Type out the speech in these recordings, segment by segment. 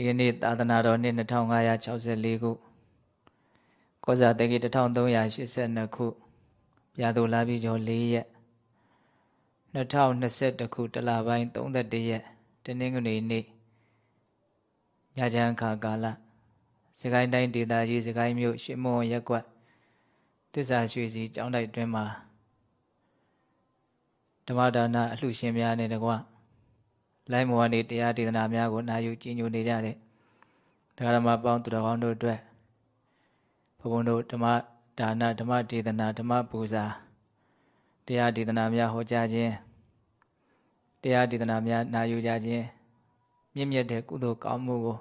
ဒီကနေ့သာသနာတော်နှစ်2564ခုကောဇာတက္ကိ1382ခုပြာသူလာပြီကျော်4ရက်2021ခုတလပိုင်း31ရက်တနင်္ဂနွေနေ့ညချမ်းခါကာလစကိုင်းတိုင်းဒေသကြီးစကိုင်းမြို့ရွှေမွန်ရက်ကွက်တစ္ဆာရွှေစီကျောင်းတိုက်တွင်မှာဓမ္မဒါနအလှရှင်များနဲ့တကွ လိုင်းမောကနေတရားဒေသနာများကိုနာယူကြည်ညိုနေကြတဲ့တရားဓမ္မပေါင်းသူတော်ကောင်းတို့အတွက်ဘုံဘုံတို့ဓမ္မဒါနဓမ္မဒေသနာဓမ္မပူဇာတရားဒေသနာများဟောကြားခြင်းတရားဒေသနာများနာယူကြခြင်းမြင့်မြတ်တဲ့ကုသိုလ်ကောင်းမှုကို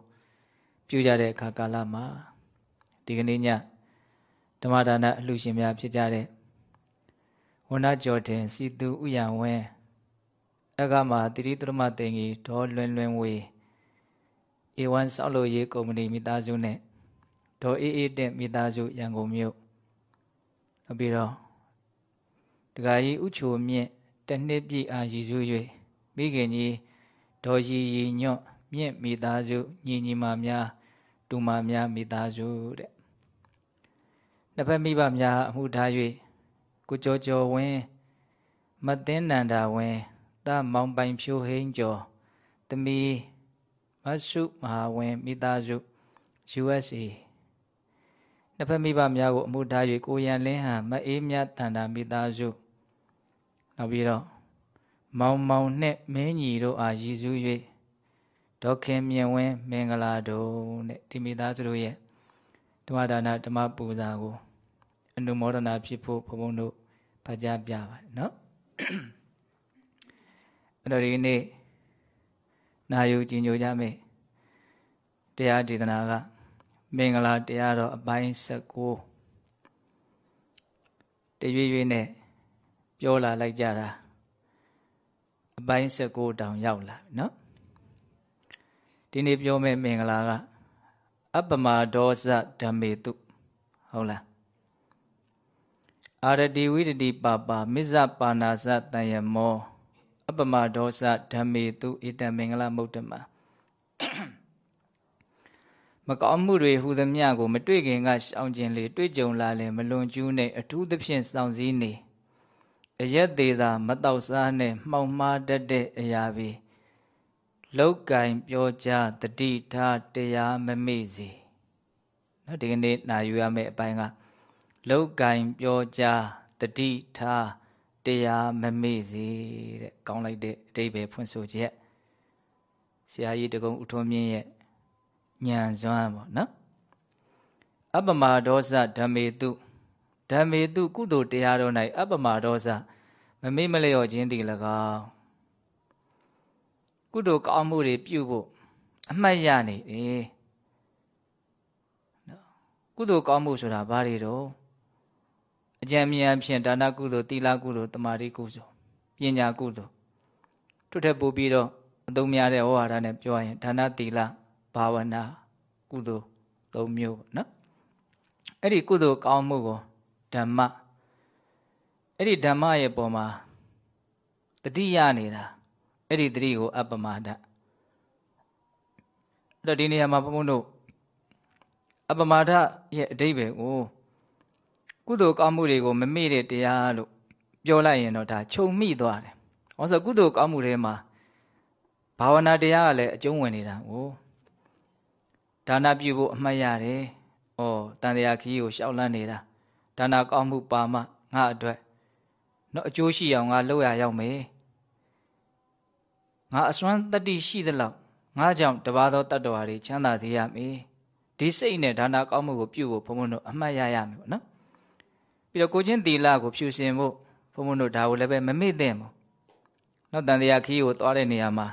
ပြုကြတဲ့အခါကာလမှာဒီကနေ့ညဓမ္မဒါနအလှရှင်များဖြစ်ကြတဲ့ဝဏ္ဏကျော်တင်စီသူဥယံဝင်း အကမှာတိရိတရမတင်ကြီးဒေါ်လွင်လွင်ဝေဧဝံဆောက်လုပ်ရေးကုမ္ပဏီမိသားစုနဲ့ဒေါ်အေးအေးတဲ့မိသားစုရန်ကုန်မြို့နောက်ပြီးတော့ဒကာကြီးဥချိုမြင့်တနှစ်ပြည့်အာရည်စု၍မိခင်ကြီးဒေါ်ရီရီညွတ်မြင့်မိသားစုညီညီမများတူမများမိသားစုတဲ့နှစ်ဖက်မိဘများအမှုထား၍ကိုကျော်ကျော်ဝင်းမသိန်းနန္ဒာဝင်း တမောင်ပိုင်ဖြိုးဟိန်းကျော်သမီးမဆုမဟာဝင်းမိသားစု USA နှစ်ဖက်မိဘများကိုအမှုထား၍ကိုရန်လင်းဟန်မအေးမြတ်တန်တာမိသားစုနောက်ပြီးတော့မောင်မောင်နှင့်မင်းညီတို့အားရည်စူး၍ဒေါခင်မြင့်ဝင်းမင်္ဂလာတို့နဲ့ဒီမိသားစုတို့ရဲ့ဓမ္မဒါနဓမ္မပူဇာကို အနုမောဒနာဖြစ်ဖို့ဘုံဘုံတို့ဖကြားပြပါတယ်နော် အဲ့တော့ဒီနေ့နာယူကြည်ညိုကြမယ်တရားဒေသနာကမင်္ဂလာတရားတော်အပိုင်း16တရွေ့ရွေ့နဲ့ပြောလာလိုက်ကြတာအပိုင်း16တောင်ရောက်လာပြီနော်ဒီနေ့ပြောမယ့်မင်္ဂလာကအပမဒောဇဓမ္မေတုဟုတ်လားအာရတိဝိတတိပါပါမစ္ဆပါဏာဇတန်ယမော အပမဒောဇဓမ္မေတုဣတမင်္ဂလမုဒ္ဓမာမကောင်းမှုတွေဟူသမျှကို မတွေ့ခင်ကရှောင်ကျင်လေတွေ့ကြုံလာလေမလွန်ကျူးနဲ့အထူးသဖြင့်စောင့်စည်းနေအရက်သေးသာ မတောက်စားနဲ့မှောင်မှားတတ်တဲ့အရာပဲလောက်ကင်ပြောကြားတတိထားတရားမမေ့စီနော်ဒီကနေ့နာယူရမယ့်အပိုင်းကလောက်ကင်ပြောကြားတတိထား တရားမမေ့စီတဲ့ကောင်းလိုက်တဲ့အတိပ္ပယ်ဖွင့်ဆိုချက်ဆရာကြီးတကုံဥထုံးမြင့်ရဲ့ညံစွမ်းပေါ့နော်အပမဒောဇဓမ္မေတုဓမ္မေတုကုသိုလ်တရားတော်၌အပမဒောဇမမေ့မလျော့ခြင်းတည်၎င်းကုသိုလ်ကောင်းမှုတွေပြုဖို့အမှတ်ရနေတယ်နော်ကုသိုလ်ကောင်းမှုဆိုတာဘာတွေတော့အ ကြံဉာဏ်ဖြင့်ဒါနကုသိုလ်သီလကုသိုလ်တမာတိကုသိုလ်ပညာကုသိုလ်ထွတ်ထက်ပို့ပြီးတော့အသုံးများတဲ့ဩဝါဒနဲ့ပြောရင်ဒါနသီလဘာဝနာကုသိုလ်၃မျိုးပေါ့နော်အဲ့ဒီကုသိုလ်ကောင်းမှုကိုဓမ္မအဲ့ဒီဓမ္မရဲ့ပုံမှာတတိယနေတာအဲ့ဒီတတိကိုအပမဒအဲ့တော့ဒီနေရာမှာဘုန်းဘုန်းတို့အပမဒရဲ့အဓိပ္ပာယ်ကို ကုသိုလ်ကောင်းမှုတွေကိုမမေ့တဲ့တရားလို့ပြောလိုက်ရင်တော့ဒါခြုံမိသွားတယ်။ဟောဆိုကုသိုလ်ကောင်းမှုတွေမှာဘာဝနာတရားကလည်းအကျုံးဝင်နေတာ။ဟိုဒါနပြုဖို့အမှတ်ရတယ်။ဩတန်တရားခီးကိုရှောက်လန်းနေတာ။ဒါနကောင်းမှုပါမှငါအတွက်တော့အကျိုးရှိအောင်ငါလုပ်ရရောက်မယ်။ငါအစွမ်းတတ္တိရှိသလောက်ငါကြောင့်တပါးသောတတ္တဝါတွေချမ်းသာစေရမယ်။ဒီစိတ်နဲ့ဒါနကောင်းမှုကိုပြုဖို့ဘုံဘုံတို့အမှတ်ရရမယ်ပေါ့နော်။ ပြီးတော့ကိုချင်းသီလကိုဖြူစင်ဖို့ဘုံဘုံတို့ဒါကိုလည်းပဲမမေ့သင့်ဘူး။နောက်တန်တရားခီးကိုသွားတဲ့နေရာမှာ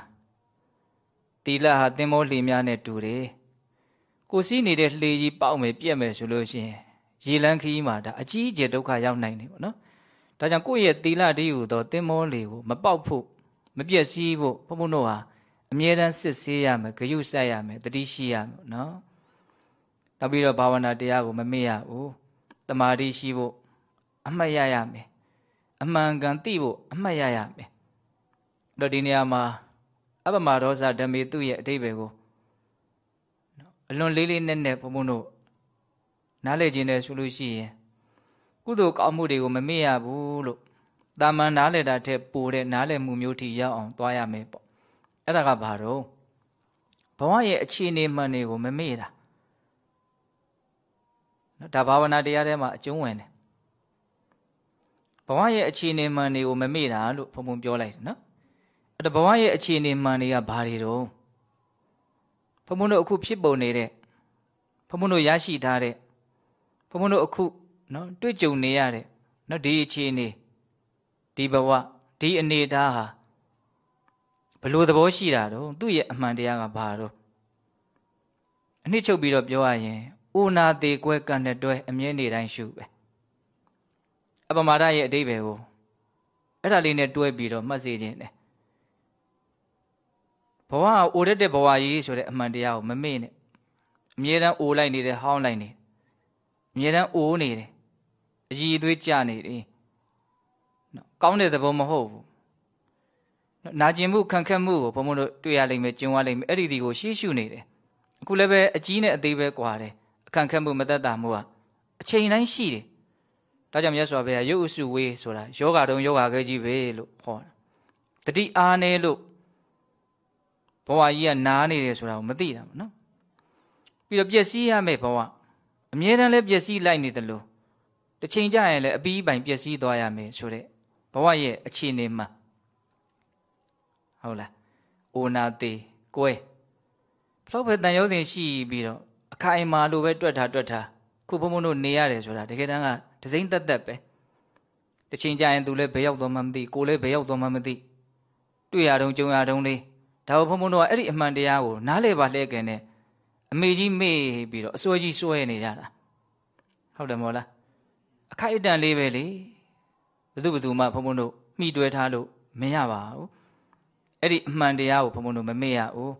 သီလဟာသင်္ဘောလှေများနဲ့တူတယ်။ကိုစီးနေတဲ့လှေကြီးပေါက်မယ်ပြက်မယ်ဆိုလို့ရှိရင်ရေလန်းခီးမှာဒါအကြီးအကျယ်ဒုက္ခရောက်နိုင်တယ်ပေါ့နော်ဒါကြောင့်ကိုယ့်ရဲ့သီလတည်းဟူသောတင်မောလေကိုမပေါက်ဖို့မပြက်စီးဖို့ဘုံဘုံတို့ဟာအမြဲတမ်းစစ်ဆေးရမယ်ဂရုစိုက်ရမယ်တတိရှိရမယ်နော်နောက်ပြီးတော့ဘာဝနာတရားကိုမမေ့ရဘူးတမာတိရှိဖို့ အမှတ်ရရမယ်အမှန်ကန်သိဖို့အမှတ်ရရမယ်တော့ဒီနေရာမှာအပမဒေါဇဓမေသူရဲ့အတိပ္ပယ်ကိုအလွန်လေးလေးနက်နက်ဘုံဘုံတို့နားလေခြင်းနဲ့ဆိုလို့ရှိရင်ကုသိုလ်ကောင်းမှုတွေကိုမမေ့ရဘူးလို့တာမန်နားလေတာထက်ပိုတဲ့နားလေမှုမျိုးထိရောက်အောင်သွားရမယ်ပေါ့အဲ့ဒါကဘာတော့ဘဝရဲ့အခြေအနေမှန်တွေကိုမမေ့တာနော်ဒါဘာဝနာတရားထဲမှာအကျုံးဝင်တယ် ဘဝရဲ့အခြေအနေမှန်တွေကိုမမေ့တာလို့ဘုံဘုံပြောလိုက်တယ်နော်အဲ့ဒါဘဝရဲ့အခြေအနေမှန်တွေကဘာတွေတော့ဘုံဘုံတို့အခုဖြစ်ပုံနေတဲ့ဘုံဘုံတို့ရရှိထားတဲ့ဘုံဘုံတို့အခုနော်တွေ့ကြုံနေရတဲ့နော်ဒီအခြေအနေဒီဘဝဒီအနေအထားဟာဘလို့သဘောရှိတာတော့သူ့ရဲ့အမှန်တရားကဘာတော့အနှစ်ချုပ်ပြီးတော့ပြောရရင်အိုနာသေးကွဲကံတဲ့တွဲအမြဲနေတိုင်းရှုပဲ အပမာဒရဲ့အတိပ္ပယ်ကိုအဲ့ဒါလေးနဲ့တွဲပြီးတော့မှတ်စေခြင်းတယ်ဘဝအိုရတဲ့ဘဝကြီးဆိုတဲ့အမှန်တရားကိုမမေ့နဲ့အမြဲတမ်းအိုလိုက်နေတယ်ဟောင်းလိုက်နေအမြဲတမ်းအိုးနေတယ်အည်အသွေးကျနေတယ်နော်ကောင်းတဲ့သဘောမဟုတ်ဘူးနာကျင်မှုခံခက်မှုကိုဘုံဘုံတို့တွေ့ရလိမ့်မယ်ကျင်ဝလိမ့်မယ်အဲ့ဒီဒီကိုရှေ့ရှုနေတယ်အခုလည်းပဲအကြီးနဲ့အသေးပဲကွာတယ်အခန့်ခက်မှုမသက်တာမှုကအချိန်တိုင်းရှိတယ် ဒါကြောင့်မြတ်စွာဘုရားရုပ်အစုဝေးဆိုတာယောဂတုံယောဂခဲကြီးပဲလို့ဟောတာတတိအားနေလို့ဘဝကြီးကနားနေတယ်ဆိုတာကိုမသိတာမနော်ပြီးတော့ပျက်စီးရမယ့်ဘဝအမြဲတမ်းလည်းပျက်စီးလိုက်နေတယ်လို့တစ်ချိန်ကျရင်လည်းအပီးပိုင်ပျက်စီးသွားရမယ်ဆိုတဲ့ဘဝရဲ့အခြေအနေမှာဟုတ်လားအိုနာသေးကွဲဘလို့ပဲတန်ရုံးစင်ရှိပြီးတော့အခိုင်အမာလိုပဲတွက်ထားတွက်ထားခုဘုံဘုံတို့နေရတယ်ဆိုတာတကယ်တမ်းက ဒစိမ့်တက်တက်ပဲတစ်ချိန်ကြာရင်သူလည်းဘယ်ရောက်သွားမှမသိကိုလည်းဘယ်ရောက်သွားမှမသိတွေ့ရတုံကြုံရတုံလေးဒါဘုံဘုံတို့ကအဲ့ဒီအမှန်တရားကိုနားလေပါလှဲ့ကန်နဲ့အမေကြီးမေ့ပြီးတော့အစွဲကြီးစွဲနေကြတာဟုတ်တယ်မို့လားအခိုက်အတန့်လေးပဲလေဘယ်သူဘယ်သူမှဘုံဘုံတို့မှီတွဲထားလို့မရပါဘူးအဲ့ဒီအမှန်တရားကိုဘုံဘုံတို့မမေ့ရဘူး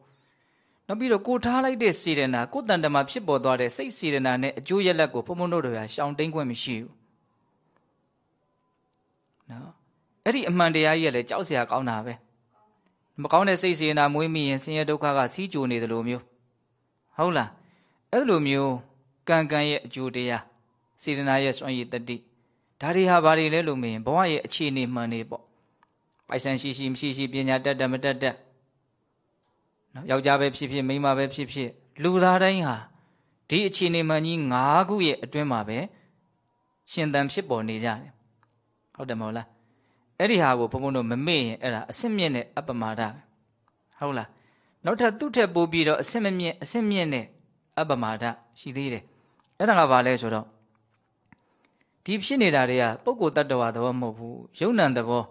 နောက်ပြီးတော့ကိုထားလိုက်တဲ့စေရနာကိုတန်တမာဖြစ်ပေါ်သွားတဲ့စိတ်စေရနာနဲ့အကျိုးရလဒ်ကိုဘုံဘုံတို့တွေကရှောင်တိန်ခွင့်မရှိဘူးနော်အဲ့ဒီအမှန်တရားကြီးကလည်းကြောက်စရာကောင်းတာပဲမကောင်းတဲ့စိတ်စေရနာမွေးမိရင်ဆင်းရဲဒုက္ခကစီးကြိုနေတယ်လို့မျိုးဟုတ်လားအဲ့လိုမျိုးကံကံရဲ့အကျိုးတရားစေရနာရဲ့စွန့်ရည်တတိဒါတွေဟာဘာတွေလဲလို့မေးရင်ဘဝရဲ့အခြေအနေမှန်နေပေါ့ပိုက်ဆံရှိရှိမရှိရှိပညာတတ်တတ်မတတ်တတ် နော်ယောက်ျားပဲဖြစ်ဖြစ်မိန်းမပဲဖြစ်ဖြစ်လူသားတိုင်းဟာဒီအခြေအနေမှန်ကြီး၅ခုရဲ့အတွင်းမှာပဲရှင်သန်ဖြစ်ပေါ်နေကြတယ်ဟုတ်တယ်မဟုတ်လားအဲ့ဒီဟာကိုဘုံဘုံတို့မမေ့ရင်အဲ့ဒါအဆင့်မြင့်တဲ့အပမာဒပဲဟုတ်လားနောက်ထပ်သူ့ထက်ပိုပြီးတော့အဆင့်မမြင့်အဆင့်မြင့်တဲ့အပမာဒရှိသေးတယ်အဲ့ဒါကဘာလဲဆိုတော့ဒီဖြစ်နေတာတွေကပုဂ္ဂိုလ်တ attva သဘောမဟုတ်ဘူးယုံ nant သဘော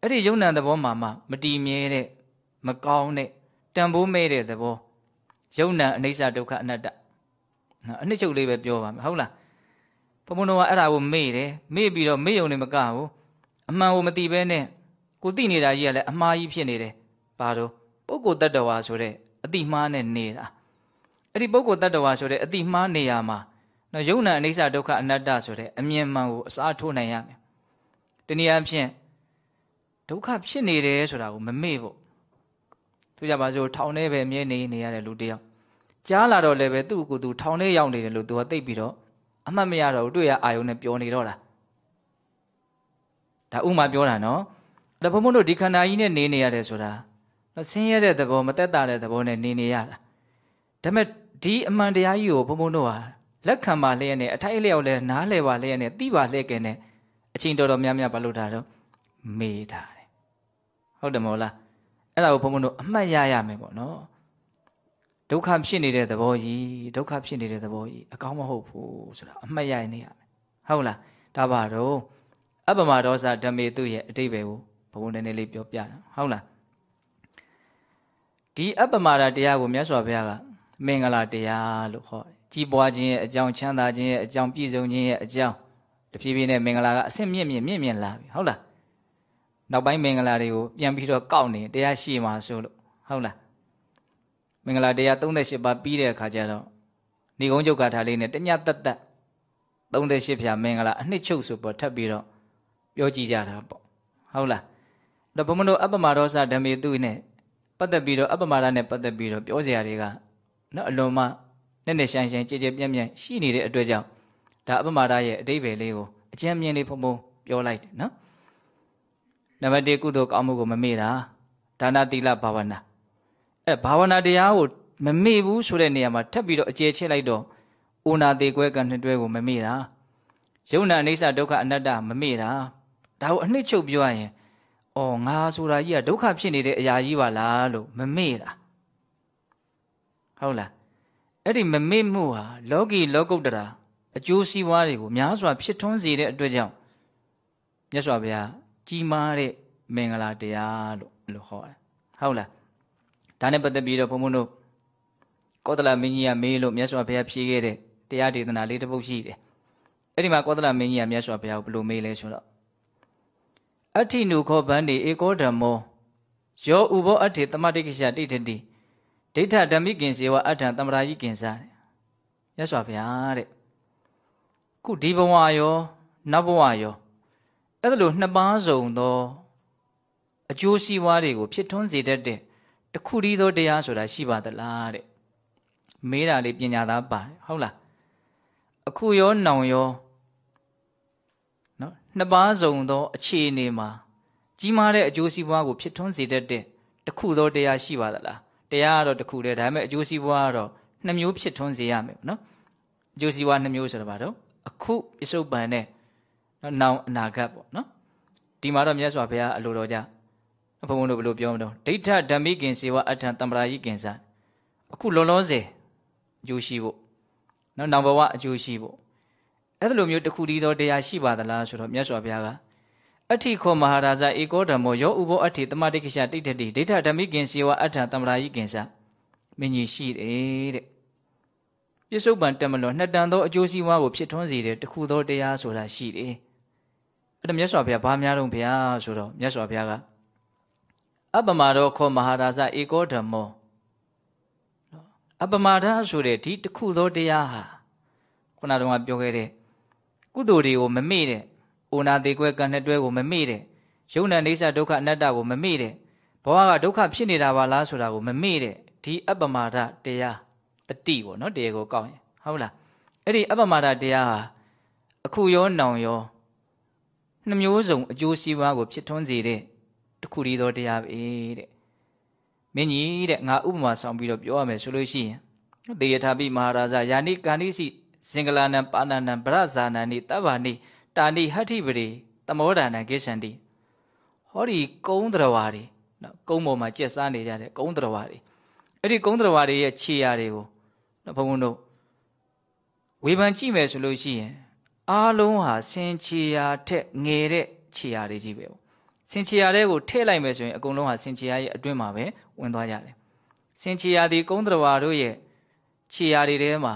အဲ့ဒီယုံ nant သဘောမှာမှမတည်မြဲတဲ့မကောင်းတဲ့ တန်ဖိုးမဲ့တဲ့သဘောယုံ nant အနိစ္စဒုက္ခအနတ္တနော်အနှစ်ချုပ်လေးပဲပြောပါမယ်ဟုတ်လားဘုံဘုံတော်ကအဲ့ဒါကိုမေ့တယ်မေ့ပြီးတော့မေ့ယုံနေမကဘူးအမှန်ကိုမသိဘဲနဲ့ကိုသိနေတာကြီးကလည်းအမှားကြီးဖြစ်နေတယ်ဘာလို့ပုဂ္ဂိုလ်တ attva ဆိုတဲ့အတိမှားနဲ့နေတာအဲ့ဒီပုဂ္ဂိုလ်တ attva ဆိုတဲ့အတိမှားနေရမှာနော်ယုံနာအနိစ္စဒုက္ခအနတ္တဆိုတဲ့အမြင်မှန်ကိုအစားထိုးနိုင်ရမယ်တနည်းအားဖြင့်ဒုက္ခဖြစ်နေတယ်ဆိုတာကိုမမေ့ဖို့ သူကြပါစို့ထောင်ထဲပဲမြဲနေနေရတဲ့လူတယောက်ကြားလာတော့လည်းပဲသူ့ကိုယ်သူထောင်ထဲရောက်နေတယ်လို့သူကသိပြီးတော့အမှတ်မရတော့ဘူးတွေ့ရအာယုံနဲ့ပျော်နေတော့တာဒါဥမာပြောတာနော်ဒါဘုံဘုံတို့ဒီခန္ဓာကြီးနဲ့နေနေရတယ်ဆိုတာဆင်းရဲတဲ့သဘောမသက်တာတဲ့သဘောနဲ့နေနေရတာဒါပေမဲ့ဒီအမှန်တရားကြီးကိုဘုံဘုံတို့ဟာလက်ခံပါလျက်နဲ့အထိုက်အလျောက်လဲနားလဲပါလျက်နဲ့သိပါလျက်ကဲနဲ့အချိန်တော်တော်များများဘာလို့တာတော့မေးတာတယ်ဟုတ်တယ်မဟုတ်လား အဲ့ဒါကိုဘုံဘုံတို့အမှတ်ရရမယ်ပေါ့နော်ဒုက္ခဖြစ်နေတဲ့သဘောကြီးဒုက္ခဖြစ်နေတဲ့သဘောကြီးအကောင်းမဟုတ်ဘူးဆိုတာအမှတ်ရနေရမယ်ဟုတ်လားဒါပါတော့အပမဒေါသဓမေသူရဲ့အတိတ်ပဲကိုဘုံဘုံနည်းနည်းလေးပြောပြတာဟုတ်လားဒီအပမဒတရားကိုမြတ်စွာဘုရားကမင်္ဂလာတရားလို့ဟောတယ်ကြီးပွားခြင်းရဲ့အကြောင်းချမ်းသာခြင်းရဲ့အကြောင်းပြည့်စုံခြင်းရဲ့အကြောင်းတဖြည်းဖြည်းနဲ့မင်္ဂလာကအဆင့်မြင့်မြင့်မြင့်မြင့်လာပြီဟုတ်လား နောက်ပိုင်းမင်္ဂလာတွေကိုပြန်ပြီးတော့ကောက်နေတရားရှိမှဆိုလို့ဟုတ်လားမင်္ဂလာတရား38ပါးပြီးတဲ့အခါကျတော့ဏိကုံးချုပ်ကထားလေးနဲ့တညတတ်တတ်38ဖြာမင်္ဂလာအနှစ်ချုပ်ဆိုပေါ်ထပ်ပြီးတော့ပြောကြည့်ကြတာပေါ့ဟုတ်လားတော့ဘုမတို့အပ္ပမဒေါသဓမ္မေသူနဲ့ပတ်သက်ပြီးတော့အပ္ပမဒနဲ့ပတ်သက်ပြီးတော့ပြောစရာတွေကနော်အလွန်မှနဲ့နဲ့ရှိုင်းရှိုင်းကြည်ကြည်ပြန့်ပြန့်ရှိနေတဲ့အတွက်ကြောင့်ဒါအပမာဒရဲ့အတိပ္ပယ်လေးကိုအကျဉ်းမြင်လေးဖုံဖုံပြောလိုက်တယ်နော် နံပါတ်1ကုသိုလ်ကောင်းမှုကိုမမေ့တာဒါနသီလဘာဝနာအဲဘာဝနာတရားကိုမမေ့ဘူးဆိုတဲ့နေရာမှာထပ်ပြီးတော့အကျေချစ်လိုက်တော့အိုနာသေးကွဲကံနှစ်တွဲကိုမမေ့တာယုံနာအိဋ္ဌဒုက္ခအနတ္တမမေ့တာဒါကိုအနှစ်ချုပ်ပြောရရင်အော်ငါဆိုတာကြီးကဒုက္ခဖြစ်နေတဲ့အရာကြီးပါလားလို့မမေ့တာဟုတ်လားအဲ့ဒီမမေ့မှုဟာလောကီလောကုတ္တရာအကျိုးစီးပွားတွေကိုများစွာဖြစ်ထွန်းစေတဲ့အတွက်ကြောင့်မြတ်စွာဘုရား ကြီးမားတဲ့မင်္ဂလာတရားလို့လို့ဟောတယ်ဟုတ်လားဒါနဲ့ပတ်သက်ပြီးတော့ဘုံဘုံတို့ကောသလမင်းကြီးကမေးလို့မြတ်စွာဘုရားဖြေခဲ့တဲ့တရားဒေသနာလေးတစ်ပုဒ်ရှိတယ်အဲ့ဒီမှာကောသလမင်းကြီးကမြတ်စွာဘုရားကိုဘယ်လိုမေးလဲဆိုတော့အဋ္ဌိနုခောဗန္တိဧကောဓမ္မောယောဥဘောအဋ္ဌိတမတိကိရှတိဋ္ဌတိဒိဋ္ဌဓမ္မိကင်စေဝအဋ္ဌံတမရာယိကင်စားတဲ့မြတ်စွာဘုရားတဲ့ခုဒီဘဝရော နောက်ဘဝရော အဲ့ဒါလိုနှစ်ပါးစုံသောအကျိုးစီးပွားတွေကိုဖြစ်ထွန်းစေတတ်တဲ့တခုတည်းသောတရားဆိုတာရှိပါသလားတဲ့မေးတာလေးပညာသားပါတယ်ဟုတ်လားအခုရောနောင်ရောနော်နှစ်ပါးစုံသောအခြေအနေမှာကြီးမားတဲ့အကျိုးစီးပွားကိုဖြစ်ထွန်းစေတတ်တဲ့တခုသောတရားရှိပါသလားတရားကတော့တခုတည်းဒါပေမဲ့အကျိုးစီးပွားကတော့နှစ်မျိုးဖြစ်ထွန်းစေရမယ်နော်အကျိုးစီးပွားနှစ်မျိုးဆိုတော့ဗါတော့အခုပစ္စုပန်နဲ့ နော်နောင်အနာဂတ်ပေါ့နော်ဒီမှာတော့မြတ်စွာဘုရားအလိုတော်ကြဘုံဘုံတို့ဘယ်လိုပြောမလို့ဒိဋ္ဌဓမ္မိကင်စေဝအထံတမ္ပရာယိကင်စာအခုလောလောဆယ်အကျိုးရှိဖို့နော်နောင်ဘဝအကျိုးရှိဖို့အဲ့လိုမျိုးတခုတည်းသောတရားရှိပါသလားဆိုတော့မြတ်စွာဘုရားကအဋ္ဌိခောမဟာရာဇဧကောဓမ္မောယောဥဘောအဋ္ဌိတမတိကိရှတိဋ္ဌတိဒိဋ္ဌဓမ္မိကင်စေဝအထံတမ္ပရာယိကင်စာမင်းကြီးရှိတယ်တဲ့ပြစ္ဆုတ်ပံတက်မလွန်နှစ်တန်သောအကျိုးစီးပွားကိုဖြစ်ထွန်းစေတဲ့တခုသောတရားဆိုတာရှိတယ် အဲ့ဒါမြတ်စွာဘုရားဘာများတော့ဘုရားဆိုတော့မြတ်စွာဘုရားကအပမာရောခောမဟာရာဇဧကောဓမ္မောအပမာဒဆိုတဲ့ဒီတခုသောတရားဟာခုနကတော့ပြောခဲ့တဲ့ကုသိုလ်တွေကိုမမေ့တဲ့အိုနာသေးကွဲကံနှစ်တွဲကိုမမေ့တဲ့ယုံနာနေဆဒုက္ခအနတ္တကိုမမေ့တဲ့ဘဝကဒုက္ခဖြစ်နေတာပါလားဆိုတာကိုမမေ့တဲ့ဒီအပမာဒတရားတတိပေါ့နော်တရားကိုကောက်ရင်ဟုတ်လားအဲ့ဒီအပမာဒတရားဟာအခုရောနောင်ရော နှမျိုးစုံအကျိုးစီးပွားကိုဖြစ်ထွန်းစေတဲ့တခုတည်းသောတရားပဲတဲ့မင်းကြီးတဲ့ငါဥပမာဆောင်ပြီးတော့ပြောရမယ်ဆိုလို့ရှိရင်သေယထာပိမဟာရာဇယာနိကာနိစီစင်္ဂလာနံပါဏနံဗရဇာနံနိတဗ္ဗာနိတာနိဟဋ္ဌိပရိသမောဒာနံကိသန္တိဟောဒီကုန်းတော်ဝါတွေနော်ကုန်းပေါ်မှာကျက်စားနေကြတဲ့ကုန်းတော်ဝါတွေအဲ့ဒီကုန်းတော်ဝါတွေရဲ့ခြေရာတွေကိုနော်ဘုံဘုံတို့ဝေဖန်ကြည့်မယ်ဆိုလို့ရှိရင် အားလုံးဟာဆင်ခြေရာထက်ငယ်တဲ့ခြေရာတွေကြီးပဲပေါ့ဆင်ခြေရာတွေကိုထည့်လိုက်မယ်ဆိုရင်အကုန်လုံးဟာဆင်ခြေရာရဲ့အတွင်းမှာပဲဝင်သွားကြတယ်ဆင်ခြေရာဒီကုန်းတော်ဝါတို့ရဲ့ခြေရာတွေထဲမှာ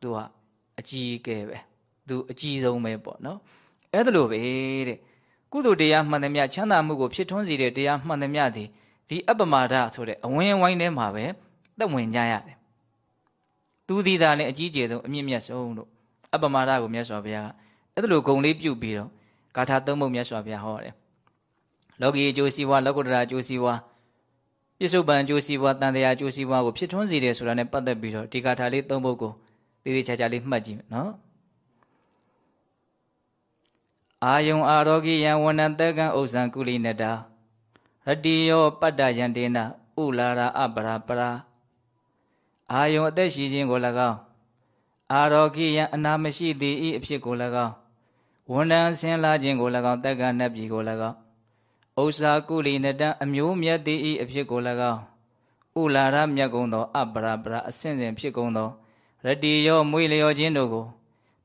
သူကအကြီးအကဲပဲသူအကြီးဆုံးပဲပေါ့နော်အဲ့ဒါလိုပဲတဲ့ကုသိုလ်တရားမှန်သမျှချမ်းသာမှုကိုဖြစ်ထွန်းစေတဲ့တရားမှန်သမျှဒီဒီအပ္ပမာဒဆိုတဲ့အဝင်းဝိုင်းထဲမှာပဲသက်ဝင်ကြရတယ်သူသည်သာလည်းအကြီးကျယ်ဆုံးအမြင့်မြတ်ဆုံးတို့ အပ္ပမာဒကိုမြတ်စွာဘုရားအဲ့ဒါလိုဂုံလေးပြုတ်ပြီးတော့ဂါထာသုံးပုဒ်မြတ်စွာဘုရားဟောတယ်လောကီအကျိုးစီးပွားလောကုတ္တရာအကျိုးစီးပွားပြစ္ဆုတ်ပံအကျိုးစီးပွားတန်တရားအကျိုးစီးပွားကိုဖြစ်ထွန်းစေတယ်ဆိုတာနဲ့ပတ်သက်ပြီးတော့ဒီဂါထာလေးသုံးပုဒ်ကိုတည်တည်ချာချာလေးမှတ်ကြည့်နော်အာယုံအာရောဂိယံဝဏတကံဥ္စံကုလိနတာရတိယောပတ္တယံတေနဥလာရာအပရာပရာအာယုံအသက်ရှိခြင်းကို၎င်း အာရောဂိယံအနာမရှိသည်ဤအဖြစ်ကို၎င်းဝန်တန်ဆင်းလာခြင်းကို၎င်းတက္ကနတ်ပြည်ကို၎င်းဥ္စာကုလိနတံအမျိုးမြတ်သည်ဤအဖြစ်ကို၎င်းဥလာရမြတ်ကုံသောအပရာပရာအစဉ်စဉ်ဖြစ်ကုန်သောရတိယောမွေလျောခြင်းတို့ကို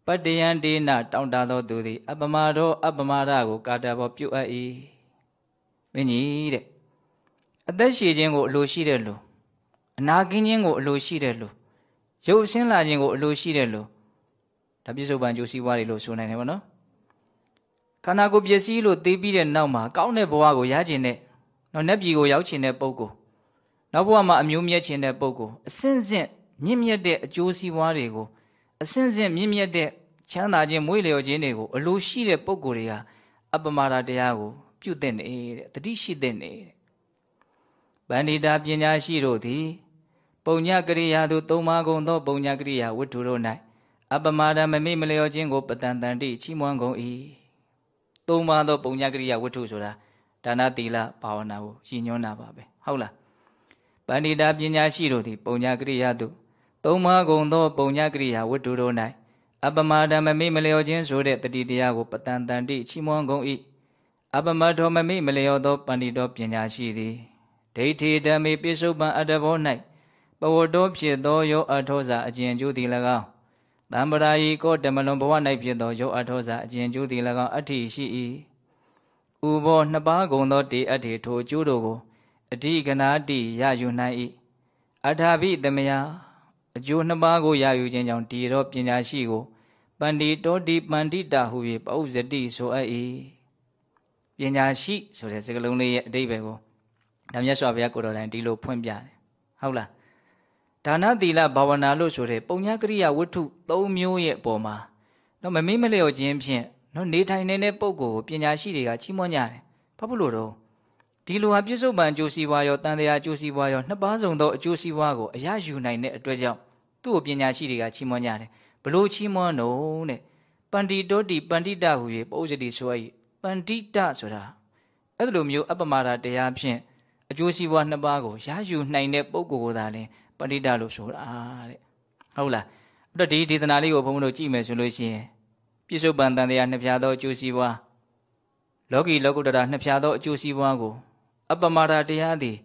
ပတ္တယံဒေနတောင်းတသောသူသည် အပမရောအပမရကို ကာတဘောပြုအပ်၏မင်းကြီးတဲ့အသက်ရှည်ခြင်းကိုအလိုရှိတဲ့လူအနာကင်းခြင်းကိုအလိုရှိတဲ့လူ ရုပ်ဆင်းလာခြင်းကိုအလိုရှိတဲ့လူဒါပြစ္ဆုတ်ပံကျိုးစည်းဝါးတွေလို့ဆိုနိုင်တယ်ဗောနော်ခန္ဓာကိုယ်ပျက်စီးလို့သိပြီးတဲ့နောက်မှာကောင်းတဲ့ဘဝကိုရခြင်းနဲ့နော်နတ်ပြည်ကိုရောက်ခြင်းတဲ့ပုဂ္ဂိုလ်နောက်ဘဝမှာအမျိုးမြတ်ခြင်းတဲ့ပုဂ္ဂိုလ်အစဉ်စဉ်မြင့်မြတ်တဲ့အကျိုးစီးပွားတွေကိုအစဉ်စဉ်မြင့်မြတ်တဲ့ချမ်းသာခြင်းမွေးလျော်ခြင်းတွေကိုအလိုရှိတဲ့ပုံကိုယ်တွေဟာအပမာဒတရားကိုပြုတဲ့နေတဲ့တတိရှိတဲ့နေတဲ့ဗန္ဒီတာပညာရှိတို့သည် ပပုံညကရိယာသူသုံးပါးကုန်သောပုံညကရိယာဝတ္ထုတို့၌အပမာဒမမိမလျောခြင်းကိုပတန်တန်တိချီးမွမ်းကုန်၏သုံးပါးသောပုံညကရိယာဝတ္ထုဆိုတာဒါနသီလဘာဝနာကိုရည်ညွှန်းတာပါပဲဟုတ်လားပန္တိတာပညာရှိတို့သည်ပုံညကရိယာသူသုံးပါးကုန်သောပုံညကရိယာဝတ္ထုတို့၌အပမာဒမမိမလျောခြင်းဆိုတဲ့တတိတရားကိုပတန်တန်တိချီးမွမ်းကုန်၏အပမထောမမိမလျောသောပန္တိတောပညာရှိသည်ဒိဋ္ဌိဓမ္မေပိစုပံအတဘော၌ ပဝတ္တောဖြစ်သောယောအထောစာအကျဉ်ကျူးသည်၎င်းတံပရာယီကောတမလွန်ဘဝ၌ဖြစ်သောယောအထောစာအကျဉ်ကျူးသည်၎င်းအဋ္ဌိရှိ၏ဥဘောနှစ်ပါးကုန်သောတေအဋ္ဌိထိုကျူးတို့ကိုအဓိကနာတိရယူနိုင်၏အထာပိတမယအကျိုးနှစ်ပါးကိုရယူခြင်းကြောင့်ဒီတော့ပညာရှိကိုပန္တိတောတိပန္တိတာဟု၍ပဥဇတိဆိုအပ်၏ပညာရှိဆိုတဲ့စကားလုံးလေးရဲ့အတိပ္ပယ်ကိုဒါမြတ်စွာဘုရားကိုတော်တိုင်ဒီလိုဖွင့်ပြတယ်ဟုတ်လား ဒါနသီလဘာဝနာလို့ဆိုတဲ့ပုံညာကရိယာဝတ္ထု၃မျိုးရဲ့အပေါ်မှာတော့မမေ့မလျော့ခြင်းဖြင့်နော်နေထိုင်နေတဲ့ပုံကိုပညာရှိတွေကချီးမွမ်းကြတယ်ဘာဖြစ်လို့တော့ဒီလိုဟာပြစ္ဆုတ်ပံအကျိုးစီးပွားရောတန်တရားအကျိုးစီးပွားရောနှစ်ပါးစုံသောအကျိုးစီးပွားကိုအရယူနိုင်တဲ့အတွက်ကြောင့်သူ့ကိုပညာရှိတွေကချီးမွမ်းကြတယ်ဘလို့ချီးမွမ်းတော့တဲ့ပန္တိတောတိပန္တိတဟူ၍ပုဇ္ဇတိဆိုရည်ပန္တိတဆိုတာအဲ့လိုမျိုးအပ္ပမာဒတရားဖြင့်အကျိုးစီးပွားနှစ်ပါးကိုရယူနိုင်တဲ့ပုဂ္ဂိုလ်ကိုသာလင် ပန္တိတလို့ဆိုတာတဲ့ဟုတ်လားအဲ့တော့ဒီဒေသနာလေးကိုဘုန်းဘုန်းတို့ကြည့်မယ်ဆိုလို့ရှိရင်ပြစ္ဆုတ်ပန်တန်တရားနှစ်ဖြာသောအကျိုးစီးပွားလောကီလောကုတ္တရာနှစ်ဖြာသောအကျိုးစီးပွားကိုအပ္ပမာဒတရားသည်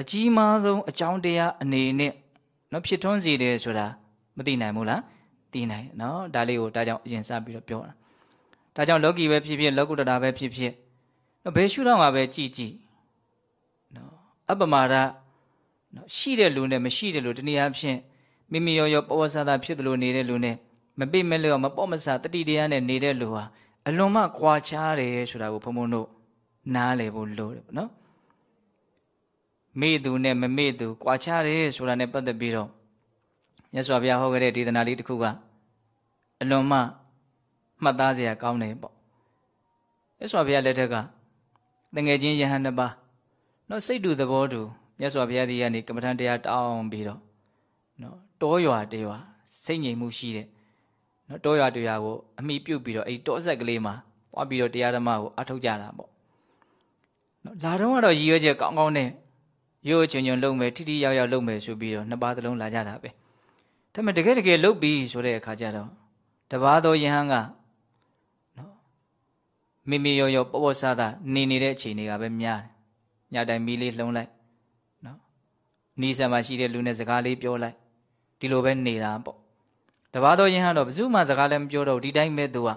အကြီးမားဆုံးအကြောင်းတရားအနေနဲ့နော်ဖြစ်ထွန်းစေတယ်ဆိုတာမသိနိုင်ဘူးလားသိနိုင်နော်ဒါလေးကိုဒါကြောင့်အရင်စပြီးတော့ပြောတာဒါကြောင့်လောကီပဲဖြစ်ဖြစ်လောကုတ္တရာပဲဖြစ်ဖြစ်နော်ဘယ်ရှုထောင့်ကပဲကြည်ကြည်နော်အပ္ပမာဒ နော်ရှိတဲ့လူနဲ့မရှိတဲ့လူတနည်းအားဖြင့်မိမိရောရောပဝဆသာဖြစ်တယ်လို့နေတဲ့လူနဲ့မပိမဲ့လျော့မပေါ့မဆတတိတရားနဲ့နေတဲ့လူဟာအလွန်မှကွာခြားတယ်ဆိုတာကိုဘုံဘုံတို့နားလည်ဖို့လိုတယ်ပေါ့နော်မေ့သူနဲ့မမေ့သူကွာခြားတယ်ဆိုတာနဲ့ပတ်သက်ပြီးတော့မြတ်စွာဘုရားဟောခဲ့တဲ့ဒေသနာလေးတစ်ခုကအလွန်မှမှတ်သားစရာကောင်းတယ်ပေါ့မြတ်စွာဘုရားလက်ထက်ကတငယ်ချင်းယဟန်နှစ်ပါးနော်စိတ်တူသဘောတူ မြတ်စွာဘုရားဒီကနေကမ္မထန်တရားတောင်းပြီးတော့နော်တောရွာတရွာစိတ်ငြိမ်မှုရှိတဲ့နော်တောရွာတရွာကိုအမိပြုတ်ပြီးတော့အဲ့တောဆက်ကလေးမှာပွားပြီးတော့တရားဓမ္မကိုအထောက်ကြတာပေါ့နော်လာတော့ကတော့ရည်ရွယ်ချက်ကောင်းကောင်းနဲ့ရိုးချွန်ချွန်လုပ်မယ်ထိထိရောက်ရောက်လုပ်မယ်ဆိုပြီးတော့နှစ်ပါးသလုံးလာကြတာပဲဒါပေမဲ့တကယ်တကယ်လုပ်ပြီးဆိုတဲ့အခါကျတော့တပါးသောယဟန်ကနော်မိမိရောရောပေါ့ပေါ့ဆာတာနေနေတဲ့အချိန်တွေကပဲများတယ်ညတိုင်းမီးလေးလှုံးလိုက်နော် နီးစံမှာရှိတဲ့လူနဲ့စကားလေးပြောလိုက်ဒီလိုပဲနေတာပေါ့တပါးသောယဟန်တော့ဘယ်သူမှစကားလည်းမပြောတော့ဒီတိုင်းပဲသူက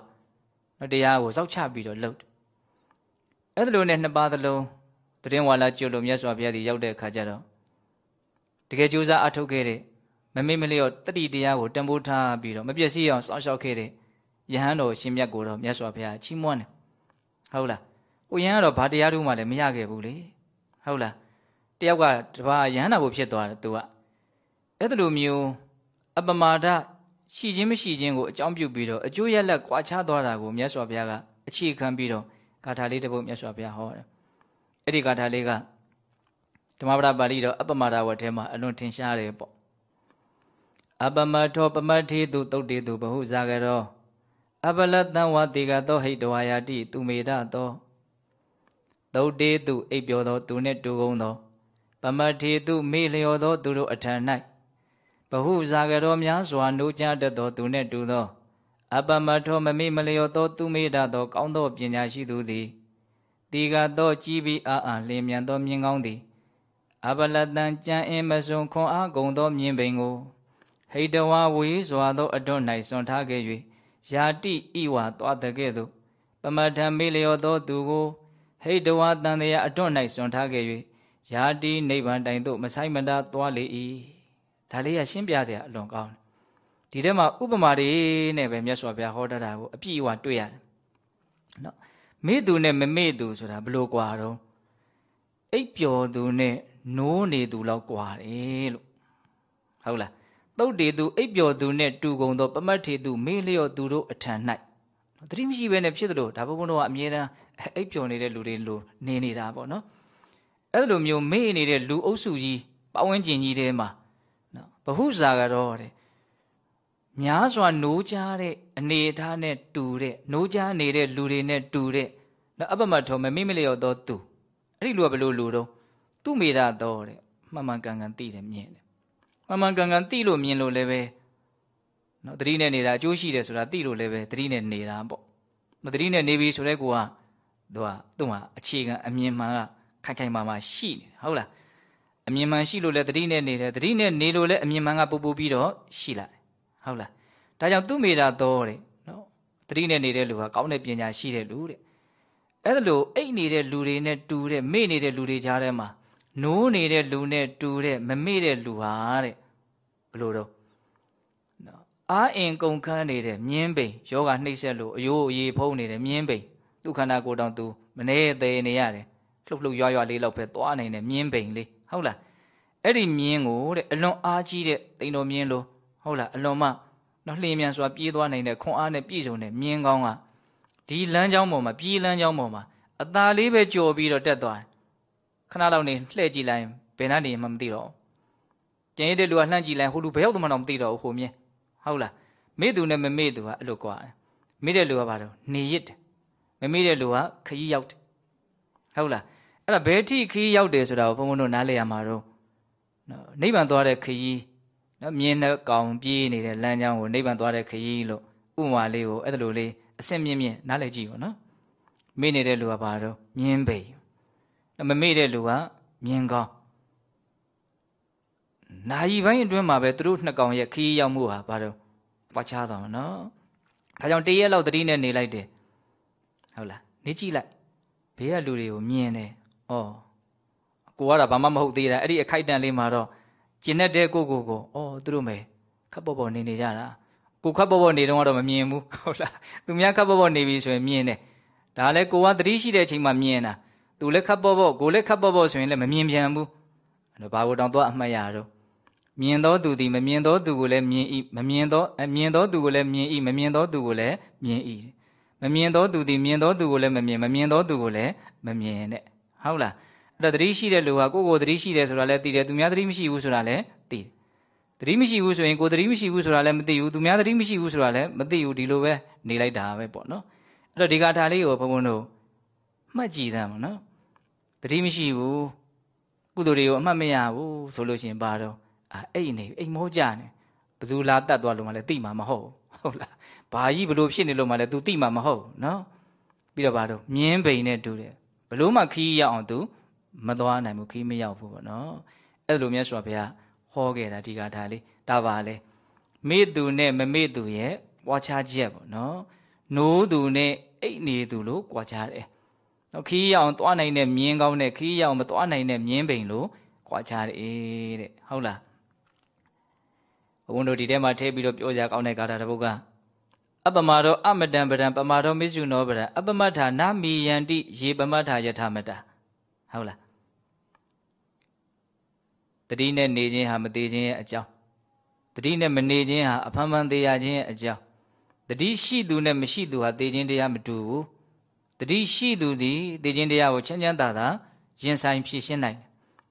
နော်တရားကိုစောက်ချပြီးတော့လှုပ်တယ်အဲ့ဒါလိုနဲ့နှစ်ပါးသလုံးတရင်ဝါလာကျွလို့မြတ်စွာဘုရားဒီရောက်တဲ့အခါကျတော့တကယ်ကြိုးစားအထုတ်ခဲ့တဲ့မမေ့မလျော့တတိတရားကိုတန်ဖိုးထားပြီးတော့မပြည့်စည်အောင်စောင့်ရှောက်ခဲ့တဲ့ယဟန်တော်ရှင်မြတ်ကိုတော့မြတ်စွာဘုရားချီးမွမ်းတယ်ဟုတ်လားကိုယဟန်ကတော့ဘာတရားတူမှလည်းမရခဲ့ဘူးလေဟုတ်လား တယောက်ကတပါယဟန်တော်ကိုဖြစ်သွားတယ်သူကအဲ့ဒါလိုမျိုးအပမာဒရှိခြင်းမရှိခြင်းကိုအကြောင်းပြုပြီးတော့အကျိုးရလက်ကွာခြားသွားတာကိုမြတ်စွာဘုရားကအခြေခံပြီးတော့ဂါထာလေးတစ်ပုဒ်မြတ်စွာဘုရားဟောတယ်အဲ့ဒီဂါထာလေးကဓမ္မပဒပါဠိတော်အပမာဒဝတ်ထဲမှာအလွန်ထင်ရှားတယ်ပေါ့အပမထောပမထေတုတုတ်တေတုဘဟုဇာကရောအပလတံဝတိကသောဟိတဝါယာတိသူမေဒသောသုတ်တေတုအိပ်ပျော်သောသူနှင့်တူကုန်သော ပမထေတုမေလျော်သောသူတို့အထံ၌ဘဟုဇာကရောများစွာနိုးကြတတ်သောသူနှင့်တူသော အပမထောမမေမလျော်သောသူမေဒသောကောင်းသောပညာရှိသူသည်တီကသောကြည်ပြီးအာအာလင်းမြန်သောမြင်ကောင်းသည်အပလတံကြံအင်းမစွန်ခွန်အားဂုံသောမြင်ပိန်ကိုဟိတဝါဝေးစွာသောအတွ၌စွန်ထားခဲ့၍ယာတိဤဝါသွားတကဲ့သို့ပမထံမေလျောသောသူကိုဟိတဝါတန်တရားအတွ၌စွန်ထားခဲ့၍ ယာတိနိဗ္ဗာန်တိုင်သို့မဆိုင်မတာသွားလေ၏ဒါလေးကရှင်းပြတဲ့အလွန်ကောင်းတယ်ဒီထဲမှာဥပမာတွေနဲ့ပဲမြတ်စွာဘုရားဟောတာကိုအပြည့်အဝတွေ့ရတယ်နော်မေ့သူနဲ့မမေ့သူဆိုတာဘလို့ကွာတော့အိပ်ပျော်သူနဲ့နိုးနေသူလောက်ကွာတယ်လို့ဟုတ်လားသုတ်တေသူအိပ်ပျော်သူနဲ့တူကုန်သောပမတ်ထေသူမေးလျော့သူတို့အထံ၌သတိမရှိဘဲနဲ့ဖြစ်သလိုဒါဘုံဘုံတို့ကအမြဲတမ်းအိပ်ပျော်နေတဲ့လူတွေလိုနေနေတာပေါ့နော် အဲ့လိုမျိုးမေ့နေတဲ့လူအုပ်စုကြီးပဝန်းကျင်ကြီးထဲမှာဘဟုဇာကတော့တဲ့များစွာနိုးကြတဲ့အနေအထားနဲ့တူတဲ့နိုးကြနေတဲ့လူတွေနဲ့တူတဲ့နော်အပမထောမမိမလျော်တော့သူအဲ့ဒီလူကဘယ်လိုလူတော့သူ့မိတာတော့တဲ့မှန်မှန်ကန်ကန်သိတယ်မြင်တယ်မှန်မှန်ကန်ကန်သိလို့မြင်လို့လည်းပဲနော်တတိနဲ့နေတာအကျိုးရှိတယ်ဆိုတာသိလို့လည်းပဲတတိနဲ့နေတာပေါ့မတတိနဲ့နေပြီဆိုတဲ့ကူကသူကသူ့မှာအခြေခံအမြင်မှန်က ခိုင်ခိုင်မာမာရှိနေဟုတ်လားအမြင်မှန်ရှိလို့လည်းတတိနဲ့နေတယ်တတိနဲ့နေလို့လည်းအမြင်မှန်ကပူပူပြီးတော့ရှိလာတယ်ဟုတ်လားဒါကြောင့်သူ့မိတာတော့တဲ့နော်တတိနဲ့နေတဲ့လူကကောင်းတဲ့ပညာရှိတဲ့လူတဲ့အဲ့ဒါလို့အိတ်နေတဲ့လူတွေနဲ့တူတဲ့မေ့နေတဲ့လူတွေကြားထဲမှာနိုးနေတဲ့လူနဲ့တူတဲ့မမေ့တဲ့လူဟာတဲ့ဘလို့တော့နော်အာအင်ကုန်ခန်းနေတဲ့မြင်းပိန်ယောဂနှိမ့်ဆက်လို့အယိုးအယေဖုံးနေတဲ့မြင်းပိန်သူခန္ဓာကိုယ်တောင်သူမနေသေးနေရတယ် လှုပ်လှုပ်ရွရွလေးလောက်ပဲသွားနိုင်တယ်မြင်းပိန်လေးဟုတ်လားအဲ့ဒီမြင်းကိုတဲ့အလွန်အားကြီးတဲ့တိန်တော်မြင်းလို့ဟုတ်လားအလွန်မှနော်လှင်မြန်စွာပြေးသွားနိုင်တဲ့ခွန်အားနဲ့ပြည့်စုံတဲ့မြင်းကောင်းကဒီလမ်းကြောင်းပေါ်မှာပြေးလမ်းကြောင်းပေါ်မှာအသာလေးပဲကြော်ပြီးတော့တက်သွားတယ်ခဏလောက်နေလှည့်ကြည့်လိုက်ဘယ်နှနေမှမသိတော့ကျန်ရတဲ့လူကလှမ်းကြည့်လိုက်ဟိုလူဘယ်ရောက်မှတော့မသိတော့ဘူးဟိုမြင်းဟုတ်လားမေ့သူနဲ့မမေ့သူကအဲ့လိုကွာမေ့တဲ့လူကဘာလို့နေရစ်တယ်မမေ့တဲ့လူကခရီးရောက်တယ်ဟုတ်လား အဲ့ဒါဘယ်ထိခရီးရောက်တယ်ဆိုတာကိုဘုန်းဘုန်းတို့နားလည်ရမှာတော့နော်နိဗ္ဗာန်သွားတဲ့ခရီးနော်မြင်းနဲ့ကောင်ပြေးနေတဲ့လမ်းကြောင်းကိုနိဗ္ဗာန်သွားတဲ့ခရီးလို့ဥပမာလေးကိုအဲ့ဒါလိုလေးအစင်မြင့်မြင့်နားလည်ကြည့်ပါနော်မေ့နေတဲ့လူကဘာတော့မြင်းပေမမေ့တဲ့လူကမြင်းကောင်းနာယီပိုင်းအတွင်းမှာပဲသူတို့နှစ်ကောင်ရဲ့ခီးရောက်မှုဟာဘာတော့ပွားချသွားမှာနော်ဒါကြောင့်တရက်လောက်တတိနဲ့နေလိုက်တယ်ဟုတ်လားနေကြည့်လိုက်ဘေးကလူတွေကိုမြင်တယ် ဩကိုကတော့ဘာမှမဟုတ်သေးတာအဲ့ဒီအခိုက်တန့်လေးမှာတော့ကျင်တဲ့ကိုကိုကိုဩသူတို့မယ်ခပ်ပေါ်ပေါ်နေနေကြတာကိုခပ်ပေါ်ပေါ်နေတော့တော့မမြင်ဘူးဟုတ်လားသူများခပ်ပေါ်ပေါ်နေပြီဆိုရင်မြင်တယ်ဒါလည်းကိုကသတိရှိတဲ့အချိန်မှာမြင်တာသူလည်းခပ်ပေါ်ပေါ်ကိုလည်းခပ်ပေါ်ပေါ်ဆိုရင်လည်းမမြင်ပြန်ဘူးအဲ့တော့ဘာကိုတောင်တော့အမှတ်ရတော့မြင်သောသူသည်မမြင်သောသူကိုလည်းမြင်၏မမြင်သောမြင်သောသူကိုလည်းမြင်၏မမြင်သောသူကိုလည်းမြင်၏မမြင်သောသူသည်မြင်သောသူကိုလည်းမမြင်မမြင်သောသူကိုလည်းမမြင်တဲ့ ဟုတ်လားအဲ့တော့သတိရှိတဲ့လူကကိုယ့်ကိုယ်သတိရှိတယ်ဆိုတာလည်းသိတယ်သူများသတိမရှိဘူးဆိုတာလည်းသိတယ်သတိမရှိဘူးဆိုရင်ကိုယ်သတိမရှိဘူးဆိုတာလည်းမသိဘူးသူများသတိမရှိဘူးဆိုတာလည်းမသိဘူးဒီလိုပဲနေလိုက်တာပဲပေါ့နော်အဲ့တော့ဒီကာထာလေးကိုဘုန်းဘုန်းတို့မှတ်ကြည့်သမ်းပါနော်သတိမရှိဘူးကုသိုလ်တွေကိုအမှတ်မရဘူးဆိုလို့ရှိရင်ပါတော့အာအိတ်နေအိတ်မောကြနေဘယ်သူလာတတ်သွားလို့မှလည်းသိမှာမဟုတ်ဟုတ်လားဘာကြီးဘလို့ဖြစ်နေလို့မှလည်း तू သိမှာမဟုတ်နော်ပြီးတော့ဘာတော့မြင်းပိန်နဲ့တူတယ် ဘလို့မှခီးရောက်အောင် तू မသွားနိုင်ဘူးခီးမရောက်ဘူးပေါ့နော်အဲ့လိုမြတ်စွာဘုရားဟောခဲ့တာဒီကဒါလေးဒါပါလေမေ့သူနဲ့မမေ့သူရဲ့ပွားခြားချက်ပေါ့နော်နိုးသူနဲ့အိတ်နေသူလို့ကြွားခြားတယ်နော်ခီးရအောင်သွားနိုင်တဲ့မြင်းကောင်းနဲ့ခီးရအောင်မသွားနိုင်တဲ့မြင်းပိန်လို့ကြွားခြားတယ်တဲ့ဟုတ်လားဘုန်းတို့ဒီထဲမှာထည့်ပြီးတော့ပြောကြကောင်းတဲ့ကာထာတစ်ပုဒ်က အပမရောအမတံပဒံပမရောမိစုနောပဒံအပမတ္ထာနာမီယန္တိရေပမတ္ထာယထာမတာဟုတ်လားတတိနဲ့နေခြင်းဟာမသေးခြင်းရဲ့အကြောင်းတတိနဲ့မနေခြင်းဟာအဖန်ဖန်သေးရခြင်းရဲ့အကြောင်းတတိရှိသူနဲ့မရှိသူဟာသေခြင်းတရားမတူဘူးတတိရှိသူသည်သေခြင်းတရားကိုချမ်းချမ်းသာသာရင်ဆိုင်ဖြည့်ရှင်းနိုင်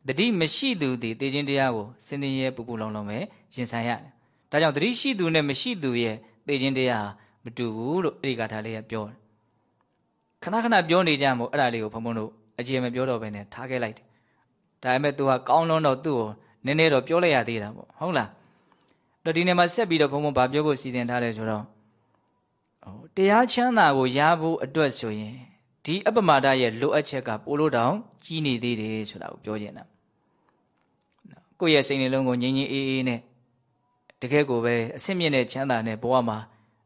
တယ်တတိမရှိသူသည်သေခြင်းတရားကိုစင်တင်ရဲပူပူလုံးလုံးပဲရင်ဆိုင်ရတယ်ဒါကြောင့်တတိရှိသူနဲ့မရှိသူရဲ့သေခြင်းတရားဟာ မတူဘူးလို့အဲ့ဒီကထာလေးကပြောတယ်ခဏခဏပြောနေကြမို့အဲ့ဒါလေးကိုဘုံဘုံတို့အကျေမပြောတော့ဘဲနဲ့ထားခဲ့လိုက်တယ်ဒါပေမဲ့ तू ကကောင်းလွန်းတော့သူ့ကိုနည်းနည်းတော့ပြောလိုက်ရသေးတာပေါ့ဟုတ်လားတော့ဒီနေ့မှာဆက်ပြီးတော့ဘုံဘုံဘာပြောဖို့စီစဉ်ထားလဲဆိုတော့ဟိုတရားချမ်းသာကိုရဖို့အတွက်ဆိုရင်ဒီအပ္ပမဒရဲ့လိုအပ်ချက်ကပိုလို့တောင်ကြီးနေသေးတယ်ဆိုတာကိုပြောချင်တာကိုယ့်ရဲ့စိတ်နှလုံးကိုငြိမ်ငြိမ်အေးအေးနဲ့တကယ်ကိုပဲအဆင့်မြင့်တဲ့ချမ်းသာနဲ့ဘဝမှာ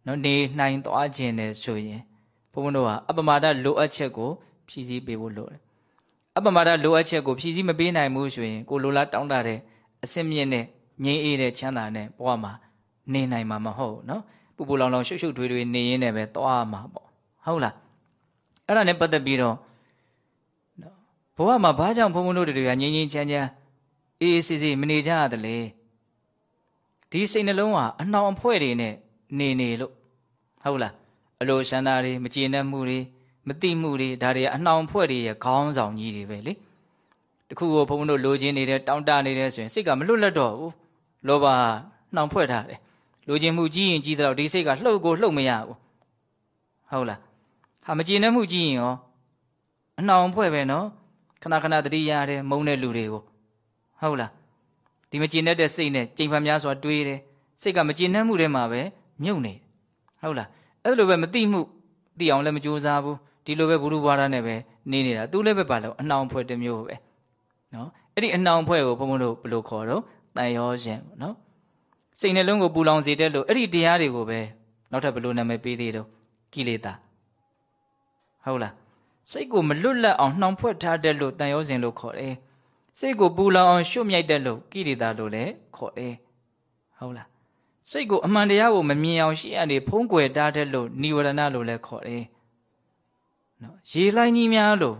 နော်နေနိုင်သွားခြင်းနဲ့ဆိုရင်ဘုန်းဘုန်းတို့ဟာအပ္ပမဒလိုအပ်ချက်ကိုဖြည့်ဆည်းပေးဖို့လိုတယ်အပ္ပမဒလိုအပ်ချက်ကိုဖြည့်ဆည်းမပေးနိုင်ဘူးဆိုရင်ကိုလိုလားတောင်းတတဲ့အဆင့်မြင့်တဲ့ငြိမ်အေးတဲ့ချမ်းသာနဲ့ဘဝမှာနေနိုင်မှာမဟုတ်နော်ပူပူလောင်လောင်ရှုပ်ရှုပ်ထွေးထွေးနေရင်းနဲ့ပဲသွားမှာပေါ့ဟုတ်လားအဲ့ဒါနဲ့ပတ်သက်ပြီးတော့နော်ဘဝမှာဘာကြောင့်ဘုံဘုံတို့တွေကငြိမ်ငြိမ်ချမ်းချမ်းအေးအေးဆေးဆေးမနေကြရတယ်လေဒီစိတ်နှလုံးဟာအနှောင်အဖွဲတွေနဲ့နေနေလို့ ဟုတ်လားအလိုရှန္ဒာတွေမကျေနပ်မှုတွေမတိမှုတွေဒါတွေအနှောင်ဖွဲ့တွေရဲ့ခေါင်းဆောင်ကြီးတွေပဲလေတခုကိုဘုံဘုံတို့လိုချင်နေတဲ့တောင်းတနေတဲ့ဆိုရင်စိတ်ကမလွတ်လပ်တော့ဘူးလောဘနှောင်ဖွဲ့ထားတယ်လူချင်းမှုကြီးရင်ကြီးတော့ဒီစိတ်ကလှုပ်ကိုလှုပ်မရဘူးဟုတ်လားဟာမကျေနပ်မှုကြီးရင်ရောအနှောင်ဖွဲ့ပဲနော်ခဏခဏတတိရတယ်မုန်းတဲ့လူတွေကိုဟုတ်လားဒီမကျေနပ်တဲ့စိတ်နဲ့ကြိမ်ဖန်များစွာတွေးတယ်စိတ်ကမကျေနပ်မှုထဲမှာပဲမြုပ်နေ ဟုတ်လားအဲ့လိုပဲမတိမှုတိအောင်လည်းမကြိုးစားဘူးဒီလိုပဲဘုရုဘွားရနဲ့ပဲနေနေတာသူလည်းပဲပါလို့အနှောင်ဖွဲ့တစ်မျိုးပဲနော်အဲ့ဒီအနှောင်ဖွဲ့ကိုဘုံဘုံတို့ဘယ်လိုခေါ်တော့တန်ရောရှင်နော်စိတ်နှလုံးကိုပူလောင်စေတဲ့လို့အဲ့ဒီတရားတွေကိုပဲနောက်ထပ်ဘယ်လိုနာမည်ပေးသေးတော့ကိလေသာဟုတ်လားစိတ်ကိုမလွတ်လပ်အောင်နှောင်ဖွဲ့ထားတဲ့လို့တန်ရောစဉ်လို့ခေါ်တယ်စိတ်ကိုပူလောင်အောင်ရှုမြိုက်တဲ့လို့ကိလေသာလို့လည်းခေါ်တယ်ဟုတ်လား စိတ်ကိုအမှန်တရားကိုမမြင်အောင်ရှေ့အနေဖုံးကွယ်တားတဲ့လို့និဝရဏလို့လည်းခေါ်တယ်နော်ရေလှိုင်းကြီးများလို့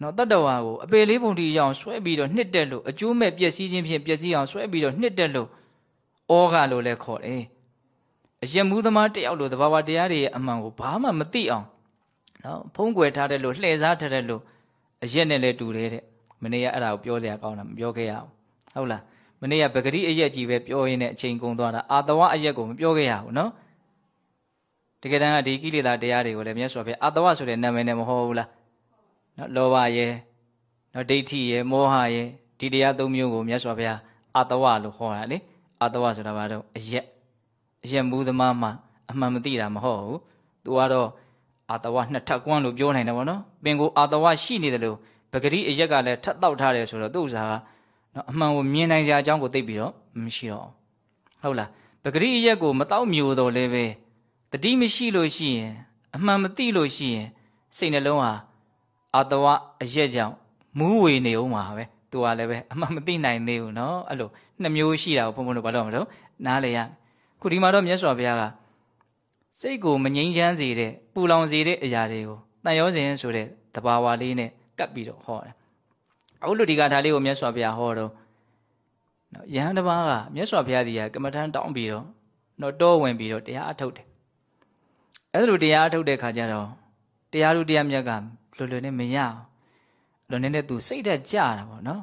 နော်တတ္တဝါကိုအပေလေးပုံတီအောင်ဆွဲပြီးတော့နှစ်တက်လို့အကျိုးမဲ့ပျက်စီးခြင်းဖြင့်ပျက်စီးအောင်ဆွဲပြီးတော့နှစ်တက်လို့ဩဃလို့လည်းခေါ်တယ်အယမူသမားတယောက်လို့သဘာဝတရားတွေရဲ့အမှန်ကိုဘာမှမသိအောင်နော်ဖုံးကွယ်ထားတယ်လို့လှည့်စားထားတယ်လို့အရက်နဲ့လည်းတူတယ်တဲ့မနေ့ကအဲ့ဒါကိုပြောစရာကောင်းတာမပြောခဲ့ရအောင်ဟုတ်လား မနေ့ကပဂတိအရက်ကြီးပဲပြောရင်းနဲ့အချိန်ကုန်သွားတာအာတဝအရက်ကိုမပြောခဲ့ရဘူးနော်တကယ်တမ်းကဒီကိလေသာတရားတွေကိုလည်းမြတ်စွာဘုရားအာတဝဆိုတဲ့နာမည်နဲ့မဟုတ်ဘူးလားနော်လောဘရဲ့နော်ဒိဋ္ဌိရဲ့မောဟရဲ့ဒီတရားသုံးမျိုးကိုမြတ်စွာဘုရားအာတဝလို့ခေါ်တာလေအာတဝဆိုတာဘာတော့အရက်အရက်မူသမားမှအမှန်မသိတာမဟုတ်ဘူးသူကတော့အာတဝနှစ်ထပ်ကွန်းလို့ပြောနိုင်တယ်ဗောနော်ပင်ကိုအာတဝရှိနေတယ်လို့ပဂတိအရက်ကလည်းထပ်တောက်ထားတယ်ဆိုတော့သူ့ဥစားက နော်အမှန်ကိုမြင်နိုင်ကြအကြောင်းကိုသိပြီးတော့မရှိတော့ဟုတ်လားပဂရိအရက်ကိုမတော့မျိုးတော့လည်းပဲတတိမရှိလို့ရှိရင်အမှန်မသိလို့ရှိရင်စိတ်နှလုံးဟာအတဝအရက်ကြောင့်မူးဝေနေအောင်ပါပဲသူကလည်းပဲအမှန်မသိနိုင်သေးဘူးနော်အဲ့လိုနှမျိုးရှိတာကိုဘုံဘုံတို့ဘာလို့မလို့နားလေရခုဒီမှာတော့မြတ်စွာဘုရားကစိတ်ကိုမငြိမ်းချမ်းစေတဲ့ပူလောင်စေတဲ့အရာတွေကိုတန်ရောစဉ်ဆိုတဲ့တဘာဝလေးနဲ့ကပ်ပြီးတော့ဟောတယ် အခုလိုဒီကထာလေးကိုမြတ်စွာဘုရားဟောတော့နော်ယဟန်တစ်ပါးကမြတ်စွာဘုရားဒီကကမ္မထမ်းတောင်းပြီးတော့တော့တောဝင်ပြီးတော့တရားအထုတ်တယ်အဲ့လိုတရားအထုတ်တဲ့ခါကျတော့တရားလူတရားမြတ်ကလွယ်လွယ်နဲ့မရအောင်လွယ်နေတဲ့သူစိတ်သက်ကြတာပေါ့နော်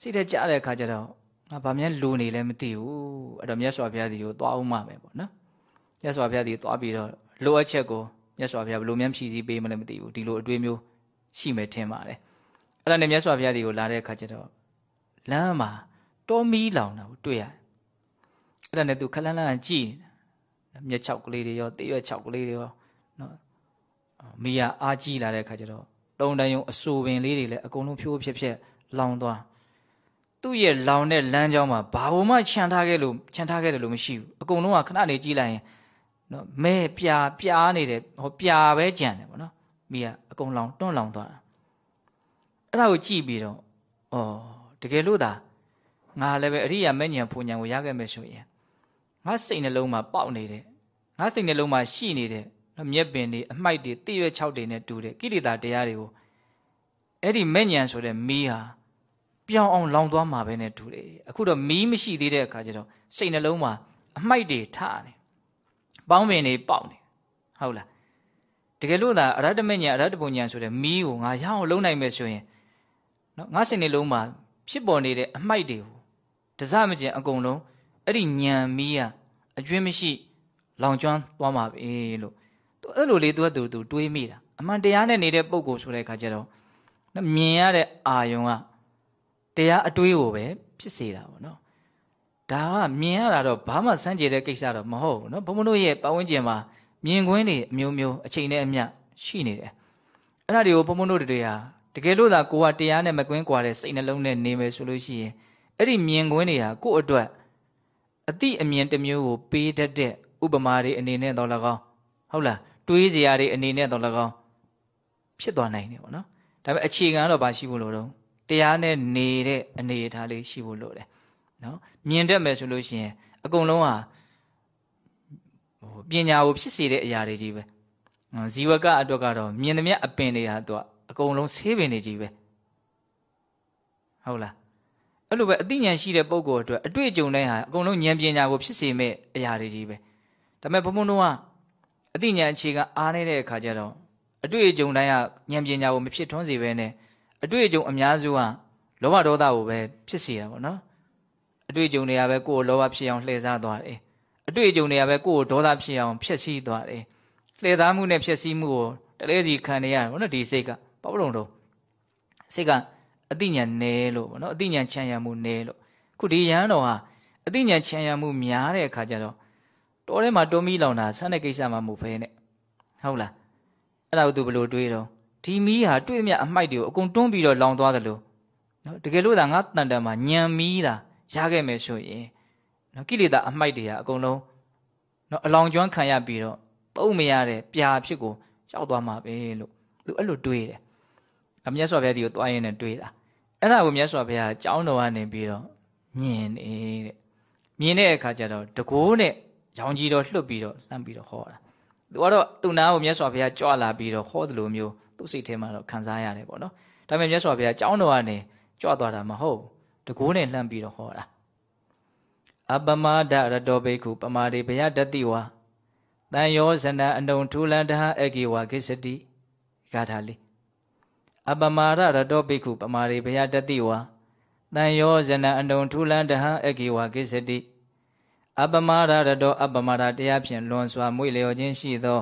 စိတ်သက်ကြတဲ့ခါကျတော့ငါဗာမြန်လူနေလည်းမသိဘူးအဲ့တော့မြတ်စွာဘုရားဒီကိုသွားအောင်မှပဲပေါ့နော်မြတ်စွာဘုရားဒီသွားပြီးတော့လိုအပ်ချက်ကိုမြတ်စွာဘုရားဘယ်လိုများဖြည့်ဆည်းပေးမလဲမသိဘူးဒီလိုအတွေးမျိုးရှိမယ်ထင်ပါတယ် အဲ့ဒါနဲ့မြတ်စွာဘုရားဒီကိုလာတဲ့အခါကျတော့လမ်းမှာတောမီးလောင်တာကိုတွေ့ရတယ်အဲ့ဒါနဲ့သူခလန်းလန်းကြည့်မျက်ချောက်ကလေးတွေရောတေးရွက်ချောက်ကလေးတွေရောနော်မီးရအားကြီးလာတဲ့အခါကျတော့တုံတန်ယုံအဆူပင်လေးတွေလည်းအကုန်လုံးဖြိုးဖြစ်ဖြစ်လောင်သွားသူ့ရဲ့လောင်တဲ့လမ်းကြောင်းမှာဘာဝမှခြံထားခဲ့လို့ခြံထားခဲ့တယ်လို့မရှိဘူးအကုန်လုံးကခဏနေကြည့်လိုက်ရင်နော်မဲပြာပြာနေတယ်ဟောပြာပဲကြံတယ်ဗောနော်မိကအကုန်လောင်တွန့်လောင်သွားတာ အဲ့ဒါကိုကြည့်ပြီးတော့ဩတကယ်လို့သာငါလည်းပဲအရိယာမဲ့ညံဖူညံကိုရခဲ့မယ်ဆိုရင်ငါစိတ်နှလုံးမှာပေါက်နေတဲ့ငါစိတ်နှလုံးမှာရှိနေတဲ့မျက်ပင်တွေအမိုက်တွေတိရွက်၆တွေနဲ့တူတဲ့ကိလေသာတရားတွေကိုအဲ့ဒီမဲ့ညံဆိုတဲ့မီးဟာပြောင်းအောင်လောင်သွားမှာပဲနဲ့တူတယ်အခုတော့မီးမရှိသေးတဲ့အခါကျတော့စိတ်နှလုံးမှာအမိုက်တွေထနေပေါင်းပင်တွေပေါက်နေဟုတ်လားတကယ်လို့သာအရတ္တမညံအရတ္တပုံညံဆိုတဲ့မီးကိုငါရအောင်လုံးနိုင်မယ်ဆိုရင် နော်ငါစိတ်နှလုံးမှာဖြစ်ပေါ်နေတဲ့အမိုက်တွေကိုတစမကျင်အကုန်လုံးအဲ့ဒီညံမီးကအကျွင်းမရှိ လောင်ကျွမ်းသွားမှာပဲလို့သူအဲ့လိုလေးသူကသူသူတွေးမိတာအမှန်တရားနဲ့နေတဲ့ပုံကိုဆိုတဲ့အခါကျတော့မြင်ရတဲ့အာယုံကတရားအတွေးကိုပဲဖြစ်စေတာပေါ့နော်ဒါကမြင်ရတာတော့ဘာမှစမ်းကြတဲ့ကိစ္စတော့မဟုတ်ဘူးနော်ဘုံဘုံတို့ရဲ့ပတ်ဝန်းကျင်မှာမြင်ကွင်းတွေအမျိုးမျိုးအချိန်နဲ့အမျှရှိနေတယ်အဲ့ဒါတွေကိုဘုံဘုံတို့တွေဟာ တကယ်လို့သာကိုကတရားနဲ့မကွင်းကွာတဲ့စိတ်နှလုံးနဲ့နေမယ်ဆိုလို့ရှိရင်အဲ့ဒီမြင်ကွင်းတွေဟာကို့အတွက်အတိအမြင်တစ်မျိုးကိုပေးတတ်တဲ့ဥပမာတွေအနေနဲ့တော့၎င်းဟုတ်လားတွေးစရာတွေအနေနဲ့တော့၎င်းဖြစ်သွားနိုင်တယ်ပေါ့နော်ဒါပေမဲ့အခြေခံတော့ဘာရှိဖို့လို့တော့တရားနဲ့နေတဲ့အနေအထားလေးရှိဖို့လို့တယ်နော်မြင်တတ်မယ်ဆိုလို့ရှိရင်အကုန်လုံးဟာဟိုပညာကိုဖြစ်စေတဲ့အရာတွေကြီးပဲဇီဝကအတွက်ကတော့မြင်သမျှအပင်တွေဟာသူက အကုန်လုံးဆေးပင်တွေကြီးပဲဟုတ်လားအဲ့လိုပဲအသိဉာဏ်ရှိတဲ့ပုဂ္ဂိုလ်အတွက်အတွေ့အကြုံတိုင်းဟာအကုန်လုံးဉာဏ်ပညာကိုဖြစ်စေမဲ့အရာတွေကြီးပဲဒါပေမဲ့ဘုံဘုံတို့ကအသိဉာဏ်အခြေခံအားနေတဲ့အခါကျတော့အတွေ့အကြုံတိုင်းကဉာဏ်ပညာကိုမဖြစ်ထွန်းစေဘဲနဲ့အတွေ့အကြုံအများစုကလောဘဒေါသကိုပဲဖြစ်စေတာပေါ့နော်အတွေ့အကြုံတွေကပဲကိုယ်လောဘဖြစ်အောင်လှည့်စားသွားတယ်အတွေ့အကြုံတွေကပဲကိုယ်ဒေါသဖြစ်အောင်ဖျက်ဆီးသွားတယ်လှည့်သားမှုနဲ့ဖျက်ဆီးမှုကိုတလဲစီခံနေရတယ်ဘောနော်ဒီစိတ်က ဘာလို့လို့စိတ်ကအတိညာနဲလို့ဘောနော်အတိညာချမ်းရမှုနဲလို့ခုဒီရဟန်းတော်ဟာအတိညာချမ်းရမှုများတဲ့အခါကျတော့တော်ထဲမှာတွန်းမီးလောင်တာဆန်းတဲ့ကိစ္စမှမဟုတ်ဖဲနဲ့ဟုတ်လားအဲ့ဒါကိုသူဘယ်လိုတွေးတော့ဒီမီးဟာတွေ့မြအမိုက်တွေကိုအကုန်တွန်းပြီးတော့လောင်သွားတယ်လို့နော်တကယ်လို့သာငါတန်တန်မှာညံမီးတာရခဲ့မယ်ဆိုရင်နော်ကိလေသာအမိုက်တွေဟာအကုန်လုံးနော်အလောင်ကျွမ်းခံရပြီးတော့သုံးမရတဲ့ပြာဖြစ်ကိုရောက်သွားမှာပဲလို့သူအဲ့လိုတွေးတယ်။ အမြတ်စွာဘုရားဒီကိုသွားရင်းနဲ့တွေးတာအဲ့ဒါကိုမြတ်စွာဘုရားကြောင်းတော်ကနေပြီးတော့မြင်နေတဲ့မြင်တဲ့အခါကျတော့တကိုးနဲ့ရောင်ကြီးတော့လွတ်ပြီးတော့လှမ်းပြီးတော့ဟောတာသူကတော့သူ့နာကိုမြတ်စွာဘုရားကြွလာပြီးတော့ဟောတယ်လို့မျိုးသူ့စိတ်ထဲမှာတော့ခံစားရတယ်ပေါ့နော်ဒါပေမဲ့မြတ်စွာဘုရားကြောင်းတော်ကနေကြွသွားတာမဟုတ်တကိုးနဲ့လှမ်းပြီးတော့ဟောတာအပမဒရတောဘိက္ခုပမာတိဘယတတိဝါတန်ယောဇနအနုံထူလန္တဟအကေဝကိစ္စတိဂါထာလေး အပမာရရတောဘိက္ခုပမာတိဘယတတိဝါတန်ယောဇနအနုံထူလန္တဟအကေဝကိစ္စတိအပမာရရတောအပမာရတရားဖြင့်လွန်စွာမွေလျော်ခြင်းရှိသော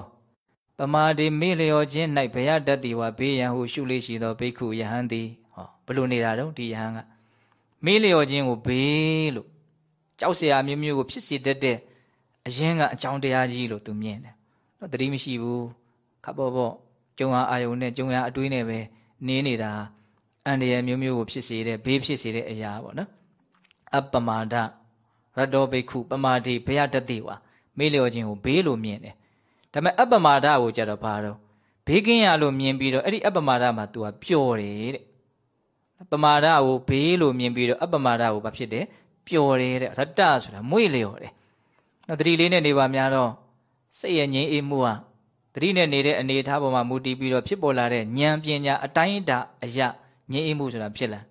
ပမာတိမေလျော်ခြင်း၌ဘယတတိဝါဘေးရန်ဟုရှုလေးရှိသောဘိက္ခုယဟန်သည်ဟောဘလို့နေတာတော့ဒီယဟန်ကမေလျော်ခြင်းကိုဘေးလို့ကြောက်เสียအမျိုးမျိုးကိုဖြစ်စေတတ်တဲ့အရင်ကအကြောင်းတရားကြီးလို့သူမြင်တယ်နော်တတိမရှိဘူးခပ်ပေါ်ပေါ်ကျုံဟာအာယုံနဲ့ကျုံဟာအတွေးနဲ့ပဲ နင်းနေတာအန္တရာယ်မျိုးမျိုးကိုဖြစ်စေတဲ့ဘေးဖြစ်စေတဲ့အရာပေါ့နော်အပမာဒရတောဘိက္ခုပမာတိဘယတတိဝါမေးလျော်ခြင်းကိုဘေးလို့မြင်တယ်ဒါပေမဲ့အပမာဒကိုကြတော့ဘာတော့ဘေးကင်းရလို့မြင်ပြီးတော့အဲ့ဒီအပမာဒမှာ तू ကပျော်တယ်တဲ့ပမာဒကိုဘေးလို့မြင်ပြီးတော့အပမာဒကိုဘာဖြစ်တယ်ပျော်တယ်တဲ့ရတ္တဆိုတာမွေ့လျော်တယ်နော်တတိလေးနဲ့နေပါများတော့စိတ်ရဲ့ငြိမ်းအေးမှုဟာ တတိနဲ့နေတဲ့အနေအထားပေါ်မှာမူတည်ပြီးတော့ဖြစ်ပေါ်လာတဲ့ဉာဏ်ပညာအတိုင်းအတာအရာငြိမ်းအေးမှုဆိုတာဖြစ်လာ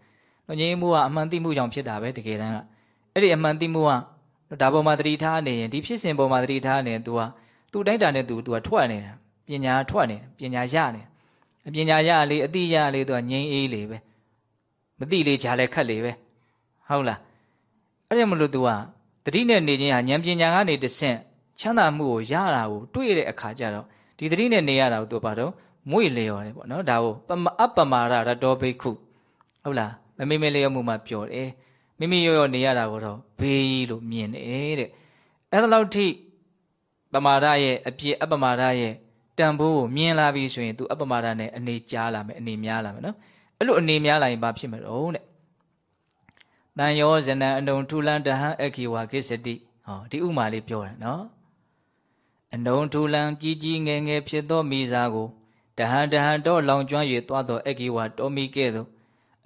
နော်ငြိမ်းအေးမှုကအမှန်သိမှုကြောင့်ဖြစ်တာပဲတကယ်တမ်းကအဲ့ဒီအမှန်သိမှုကဒါပေါ်မှာတတိထားနေရင်ဒီဖြစ်စဉ်ပေါ်မှာတတိထားနေရင် तू ကသူ့တိုင်းတာနဲ့ तू तू ကထွက်နေတာပညာထွက်နေပညာရနေပညာရလေအတိရလေ तू ကငြိမ်းအေးလေပဲမသိလေဂျာလဲခက်လေပဲဟုတ်လားအဲ့ဒါမလို့ तू ကတတိနဲ့နေခြင်းဟာဉာဏ်ပညာကနေတဆင့်ချမ်းသာမှုကိုရတာကိုတွေ့တဲ့အခါကျတော့ ဒီတတိနဲ့နေရတာကိုသူဘာတော့မွေလျော်တယ်ပေါ့နော်ဒါကိုပမအပမာရရတောဘိက္ခုဟုတ်လားမမေမေလျော်မှုမှာပြောတယ်မိမိရောရောနေရတာကိုတော့ဘေးလို့မြင်တယ်တဲ့အဲ့ဒါလောက်ထိပမာဒရဲ့အပြစ်အပမာဒရဲ့တန်ဖိုးကိုမြင်လာပြီဆိုရင် तू အပမာဒနဲ့အနေကြားလာမယ်အနေများလာမယ်နော်အဲ့လိုအနေများလာရင်ဘာဖြစ်မလို့တဲ့တန်ယောဇနံအနုံထူလန်တဟံအခိဝါကိစ္စတိဟောဒီဥမာလေးပြောတယ်နော် အနုံထူလန်ကြီးကြီးငယ်ငယ်ဖြစ်သောမိစားကိုတဟံတဟံတော့လောင်ကျွမ်း၍သွားသောအခိဝါတော်မိကဲ့သို့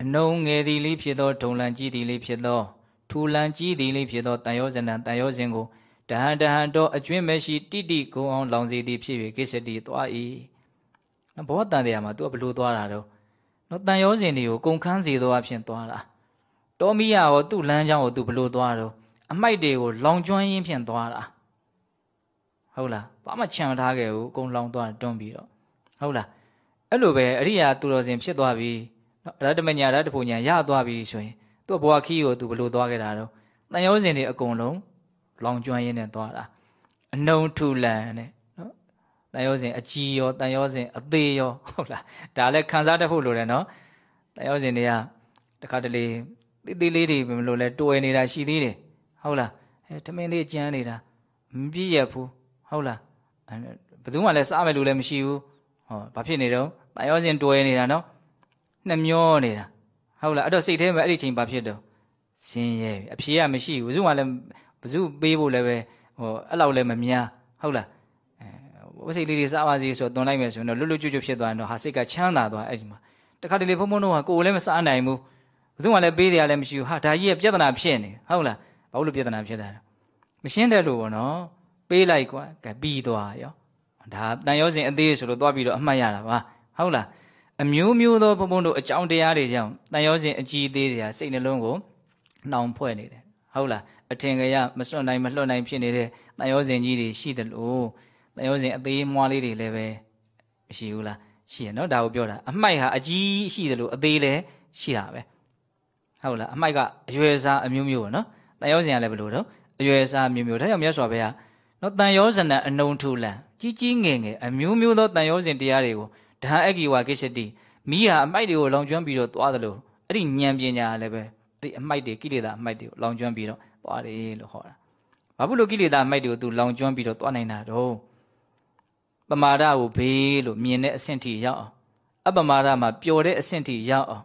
အနုံငယ်သည်လေးဖြစ်သောဒုံလန်ကြီးသည်လေးဖြစ်သောထူလန်ကြီးသည်လေးဖြစ်သောတန်ယောဇနံတန်ယောဇင်ကိုတဟံတဟံတော့အကျွင်းမရှိတိတိကုံအောင်လောင်စေသည်ဖြစ်၍ကိစ္စတိသွား၏ဘောတန်တရားမှာ तू ဘလို့သွားတာတော့နော်တန်ယောဇင်တွေကိုကုန်ခန်းစေသောအဖြစ်သွားတာတောမီးရောသူ့လမ်းကြောင်းကိုသူဘလို့သွားတော့အမိုက်တွေကိုလောင်ကျွမ်းရင်းဖြင့်သွားတာ ဟုတ်လားဘာမှခြံထားခဲ့ဘူးအကုန်လောင်သွားတွန်းပြီးတော့ဟုတ်လားအဲ့လိုပဲအရိယာသူတော်စင်ဖြစ်သွားပြီနော်ရတ္တမညာရတ္တပူညာရသွားပြီဆိုရင်သူ့ဘဝခီးကိုသူဘလို့သွားခဲ့တာတော့တန်ရောစင်တွေအကုန်လုံးလောင်ကျွမ်းရင်းနဲ့သွားတာအနှုံထူလန်နဲ့နော်တန်ရောစင်အကြီးရောတန်ရောစင်အသေးရောဟုတ်လားဒါလည်းခံစားတတ်ဖို့လိုတယ်နော်တန်ရောစင်တွေကတခါတလေသေးသေးလေးတွေမလို့လဲတွယ်နေတာရှိသေးတယ်ဟုတ်လားအဲထမင်းလေးကြမ်းနေတာမပြည့်ရဘူး ဟုတ်လားဘယ်သူမှလည်းစားမယ်လို့လည်းမရှိဘူးဟောဘာဖြစ်နေတော့တာယောစင်တွယ်နေတာနော်နှမျောနေတာဟုတ်လားအဲ့တော့စိတ်ထဲမှာအဲ့ဒီချိန်ဘာဖြစ်တော့စင်းရဲအဖြေကမရှိဘူးဘယ်သူမှလည်းဘယ်သူပေးဖို့လည်းပဲဟောအဲ့လောက်လည်းမများဟုတ်လားအဲဝစိတ်လေးတွေစားပါစီဆိုတွန်လိုက်မယ်ဆိုရင်တော့လွတ်လွတ်ကျွတ်ကျွတ်ဖြစ်သွားရင်တော့ဟာစိတ်ကချမ်းသာသွားအဲ့ဒီမှာတခါတလေဖုံဖုံတော့ကိုယ်လည်းမစားနိုင်ဘူးဘယ်သူမှလည်းပေးတယ်လည်းမရှိဘူးဟာဒါကြီးရဲ့ပြဿနာဖြစ်နေဟုတ်လားဘာလို့ပြဿနာဖြစ်တာလဲမရှင်းတဲ့လို့ပေါ့နော် ပေးလိုက်ကွာကပြီးသွားရောဒါတန်ရောစဉ်အသေးဆိုလို့သွားပြီးတော့အမှတ်ရတာပါဟုတ်လားအမျိုးမျိုးသောဘုံဘုံတို့အကြောင်းတရားတွေကြောင့်တန်ရောစဉ်အကြီးသေးတွေကစိတ်နှလုံးကိုနှောင်ဖွဲ့နေတယ်ဟုတ်လားအထင်ကရမစွန့်နိုင်မလွတ်နိုင်ဖြစ်နေတဲ့တန်ရောစဉ်ကြီးတွေရှိတယ်လို့တန်ရောစဉ်အသေးမွားလေးတွေလည်းပဲမရှိဘူးလားရှိရနော်ဒါကိုပြောတာအမိုက်ဟာအကြီးရှိတယ်လို့အသေးလည်းရှိတာပဲဟုတ်လားအမိုက်ကအရွယ်စားအမျိုးမျိုးပေါ့နော်တတန်ရောစဉ်ကလည်းဘယ်လိုတော့အရွယ်အစားမျိုးမျိုးဒါကြောင့်မြတ်စွာဘုရား နော်တန်ရောဇဏအနုံထူလံကြီးကြီးငယ်ငယ်အမျိုးမျိုးသောတန်ရောစဉ်တရားတွေကိုဓာအဂီဝကိစ္စတိမိဟာအမိုက်တွေကိုလောင်ကျွမ်းပြီးတော့သွားတယ်လို့အဲ့ဒီဉာဏ်ပညာလည်းပဲအဲ့ဒီအမိုက်တွေကိလေသာအမိုက်တွေကိုလောင်ကျွမ်းပြီးတော့သွားတယ်လို့ဟောတာဘာဖြစ်လို့ကိလေသာအမိုက်တွေကိုသူလောင်ကျွမ်းပြီးတော့သွားနိုင်တာတော့ပမာဒကိုဘေးလို့မြင်တဲ့အဆင့်ထိရောက်အောင်အပမာဒမှာပျော်တဲ့အဆင့်ထိရောက်အောင်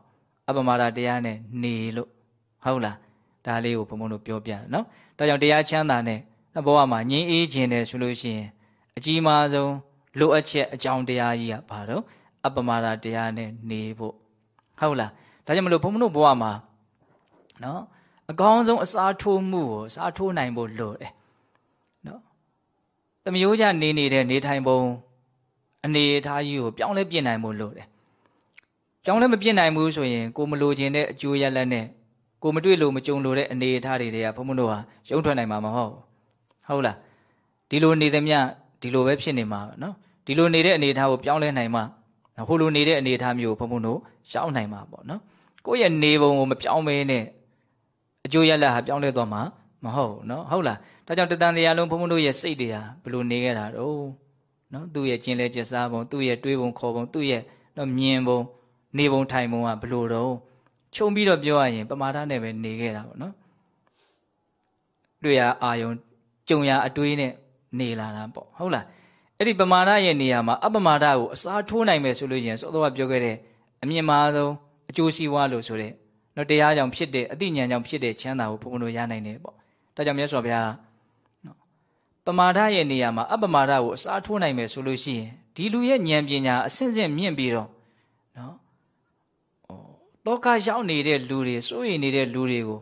အပမာဒတရားနဲ့နေလို့ဟုတ်လားဒါလေးကိုဘုံဘုံတို့ပြောပြတယ်နော်ဒါကြောင့်တရားချမ်းသာနဲ့ ဘဝမှာငြင်းအေးခြင်းတယ်ဆိုလို့ရှိရင်အကြီးမားဆုံးလိုအပ်ချက်အကြောင်းတရားကြီးကဘာတော့အပမာဒတရားနဲ့နေဖို့ဟုတ်လားဒါကြောင့်မလို့ဘုံဘုံတို့ဘဝမှာနော်အကောင်းဆုံးအစားထိုးမှုကိုအစားထိုးနိုင်ဖို့လိုတယ်နော်တမျိုးကြနေနေတဲ့နေထိုင်ပုံအနေအထားကြီးကိုပြောင်းလဲပြင်နိုင်ဖို့လိုတယ်ပြောင်းလဲမပြင်နိုင်ဘူးဆိုရင်ကိုမလိုချင်တဲ့အကျိုးရလဒ်နဲ့ကိုမတွေ့လို့မကြုံလို့တဲ့အနေအထားတွေတွေကဘုံဘုံတို့ဟာရုံထွက်နိုင်မှာမဟုတ် ဟုတ်လားဒီလိုနေသမျှဒီလိုပဲဖြစ်နေမှာနော်ဒီလိုနေတဲ့အနေအထားကိုပြောင်းလဲနိုင်မှဟိုလိုနေတဲ့အနေအထားမျိုးကိုဘုံဘုံတို့ရှောင်းနိုင်မှာပေါ့နော်ကိုယ့်ရဲ့နေပုံကိုမပြောင်းမဲနဲ့အကျိုးရလဒ်ဟာပြောင်းလဲသွားမှာမဟုတ်နော်ဟုတ်လားဒါကြောင့်တတန်တရားလုံးဘုံဘုံတို့ရဲ့စိတ်တွေဟာဘယ်လိုနေခဲ့တာတော့နော်သူ့ရဲ့ကျင်လဲကျစားပုံသူ့ရဲ့တွေးပုံခေါ်ပုံသူ့ရဲ့နော်မြင်ပုံနေပုံထိုင်ပုံကဘယ်လိုတော့ခြုံပြီးတော့ပြောရရင်ပမာဒနဲ့ပဲနေခဲ့တာပေါ့နော်တွေ့ရအာယုံ ကြုံရအတွေးနဲ့နေလာတာပေါ့ဟုတ်လားအဲ့ဒီပမာဒရဲ့နေရာမှာအပမာဒကိုအစားထိုးနိုင်မယ်ဆိုလို့ရင်စောစောကပြောခဲ့တဲ့အမြင့်မားဆုံးအကျိုးစီးပွားလို့ဆိုတဲ့နော်တရားကြောင့်ဖြစ်တဲ့အသိဉာဏ်ကြောင့်ဖြစ်တဲ့ချမ်းသာကိုဘုံဘုံတို့ရနိုင်တယ်ပေါ့ဒါကြောင့်မြတ်စွာဘုရားနော်ပမာဒရဲ့နေရာမှာအပမာဒကိုအစားထိုးနိုင်မယ်ဆိုလို့ရှိရင်ဒီလူရဲ့ဉာဏ်ပညာအဆင့်ဆင့်မြင့်ပြီးတော့နော်တောကရောက်နေတဲ့လူတွေစိုးရိမ်နေတဲ့လူတွေကို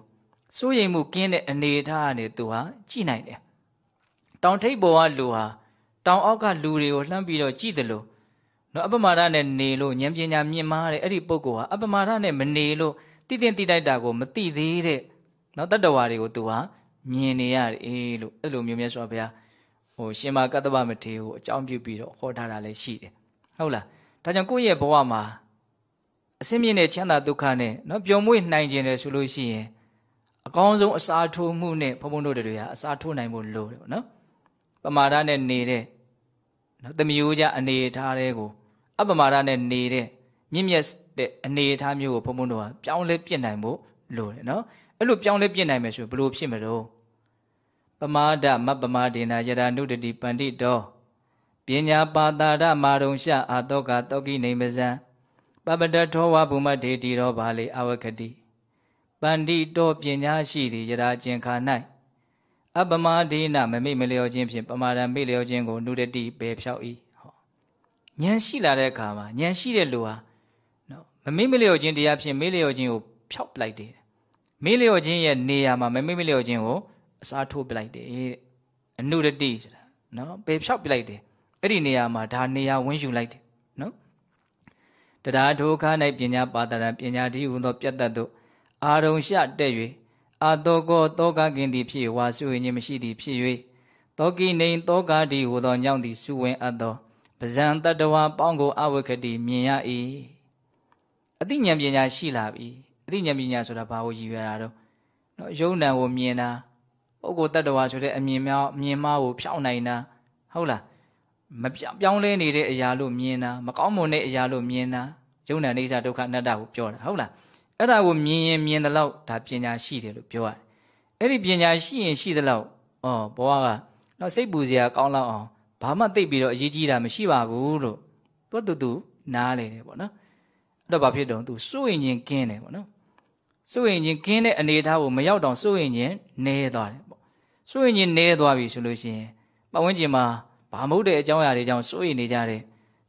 စိုးရိမ်မှုကင်းတဲ့အနေအထားကနေသူဟာကြည်နိုင်တယ် တောင်ထိပ်ပေါ်ကလူဟာတောင်အောက်ကလူတွေကိုလှမ်းပြီးတော့ကြည်တယ်လို့နော်အပမာဒနဲ့နေလို့ဉာဏ်ပညာမြင့်မားတဲ့အဲ့ဒီပုဂ္ဂိုလ်ဟာအပမာဒနဲ့မနေလို့တိတင်တိတိုက်တာကိုမသိသေးတဲ့နော်တတ္တဝါတွေကိုသူဟာမြင်နေရတယ်လို့အဲ့လိုမျိုးမြတ်စွာဘုရားဟိုရှင်မာကတ္တဗမထေကိုအကြောင်းပြုပြီးတော့ဟောထားတာလည်းရှိတယ်ဟုတ်လားဒါကြောင့်ကိုယ့်ရဲ့ဘဝမှာအစင်းမြင့်တဲ့ချမ်းသာဒုက္ခနဲ့နော်ပျော်မွေ့နိုင်ခြင်းတယ်ဆိုလို့ရှိရင်အကောင်းဆုံးအစာထိုးမှုနဲ့ဘုံဘုံတို့တွေဟာအစာထိုးနိုင်ဖို့လိုတယ်ပေါ့နော် ပမာဒနဲ့နေတဲ့နော်တမျိုးကြအနေထားတွေကိုအပမာဒနဲ့နေတဲ့မြင့်မြတ်တဲ့အနေအထားမျိုးကိုဘုံဘုံတို့ဟာပြောင်းလဲပြစ်နိုင်ဖို့လိုတယ်နော်အဲ့လိုပြောင်းလဲပြစ်နိုင်မယ်ဆိုဘယ်လိုဖြစ်မလို့ပမာဒမပမာဒေနာယရာနုတတိပန္တိတောပညာပါတာရမာရုံရှအာတောကတောကိနေမဇံပပတထောဝဘုမဒေတိရောဘာလေအဝကတိပန္တိတောပညာရှိသည်ယရာကျင်ခါ၌ အပမဒေနမမိမလျောခြင်းဖြင့်ပမာဒမေလျောခြင်းကိုနုတတိပေဖြောက်၏ဟောဉာဏ်ရှိလာတဲ့အခါမှာဉာဏ်ရှိတဲ့လူဟာနော်မမိမလျောခြင်းတရားဖြင့်မေလျောခြင်းကိုဖြောက်ပလိုက်တယ်မေလျောခြင်းရဲ့နေရာမှာမမိမလျောခြင်းကိုအစားထိုးပလိုက်တယ်တဲ့အနုတတိဆိုတာနော်ပေဖြောက်ပလိုက်တယ်အဲ့ဒီနေရာမှာဒါနေရာဝန်းယူလိုက်တယ်နော်တရားဒုက္ခ၌ပညာပါတရံပညာတိဟုသောပြတ်တတ်သောအာရုံရှတဲ့၍ အာတောကောတောကကင်သည်ဖြစ်ဝါစုဝင်ခြင်းမရှိသည်ဖြစ်၍တောကိနေတောကတိဟူသောညောင်းသည်စုဝင်အပ်သောပဇံတတဝါပေါင်းကိုအဝခတိမြင်ရ၏အသိဉာဏ်ပညာရှိလာပြီအသိဉာဏ်ပညာဆိုတာဘာကိုရည်ရွယ်တာတော့နော်ယုံနံကိုမြင်တာပုဂ္ဂိုလ်တ attva ဆိုတဲ့အမြင်များမြင်မှားကိုဖြောင်းနိုင်တာဟုတ်လားမပြောင်းလဲနေတဲ့အရာလို့မြင်တာမကောင်းမွန်တဲ့အရာလို့မြင်တာယုံနံအိဋ္ဌဒုက္ခအနတ္တကိုပြောတာဟုတ်လား အဲ့ဒါကိုမြင်ရင်မြင်တဲ့လောက်ဒါပညာရှိတယ်လို့ပြောရတယ်အဲ့ဒီပညာရှိရင်ရှိတဲ့လောက်ဩဘဝကတော့စိတ်ပူစရာကောင်းလောက်အောင်ဘာမှသိပြီးတော့အရေးကြီးတာမရှိပါဘူးလို့သူတူတူနားလေတယ်ပေါ့နော်အဲ့တော့ဘာဖြစ်တော့သူစိုးရင်ချင်းကင်းတယ်ပေါ့နော်စိုးရင်ချင်းကင်းတဲ့အနေအထားကိုမရောက်တော့စိုးရင်ချင်းနဲသွားတယ်ပေါ့စိုးရင်ချင်းနဲသွားပြီဆိုလို့ရှိရင်ပတ်ဝန်းကျင်မှာဘာမဟုတ်တဲ့အကြောင်းအရာတွေကြောင့်စိုးရင်နေကြတယ်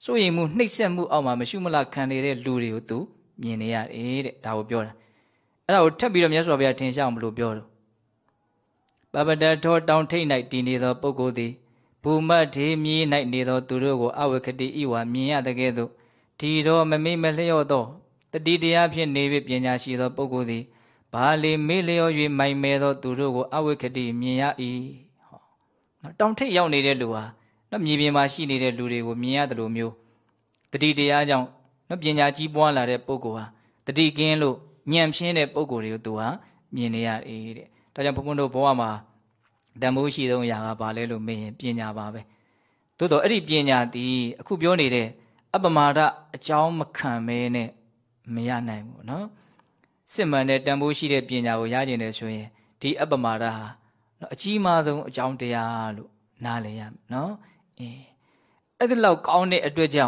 စိုးရင်မှုနှိပ်စက်မှုအောက်မှာမရှုမလခံနေတဲ့လူတွေကိုသူ မြင်နေရတယ်တဲ့ဒါကိုပြောတာအဲ့ဒါကိုထပ်ပြီးတော့မြတ်စွာဘုရားထင်ရှားအောင်ဘလို့ပြောတော့ပပတထောတောင်ထိတ်၌တည်နေသောပုဂ္ဂိုလ်သည်ဘူမတ်ထေမြေ၌နေသောသူတို့ကိုအဝခတိဤဝါမြင်ရတဲ့ကဲ့သို့ဒီတော့မမေ့မလျော့သောတတိတရားဖြင့်နေပြီပညာရှိသောပုဂ္ဂိုလ်သည်ဘာလေမေ့လျော့၍မိုင်မဲသောသူတို့ကိုအဝခတိမြင်ရ၏ဟောနော်တောင်ထိတ်ရောက်နေတဲ့လူဟာနော်မြေပြင်မှာရှိနေတဲ့လူတွေကိုမြင်ရတယ်လို့မျိုးတတိတရားကြောင့် နော်ပညာကြီးပွားလာတဲ့ပုဂ္ဂိုလ်ဟာတတိကင်းလို့ညံဖြင်းတဲ့ပုံကိုယ်တွေကိုသူဟာမြင်နေရတယ်တဲ့။ဒါကြောင့်ဘုန်းဘုန်းတို့ဘဝမှာတန်ဖိုးရှိဆုံးအရာကဘာလဲလို့မေးရင်ပညာပါပဲ။သို့တော့အဲ့ဒီပညာသည်အခုပြောနေတဲ့အပမာဒအကြောင်းမခံမဲနဲ့မရနိုင်ဘူးနော်။စစ်မှန်တဲ့တန်ဖိုးရှိတဲ့ပညာကိုရကျင်တယ်ဆိုရင်ဒီအပမာဒဟာအကြီးမားဆုံးအကြောင်းတရားလို့နားလည်ရမယ်နော်။အဲအဲ့ဒီလောက်ကောင်းတဲ့အတွေ့အကြုံ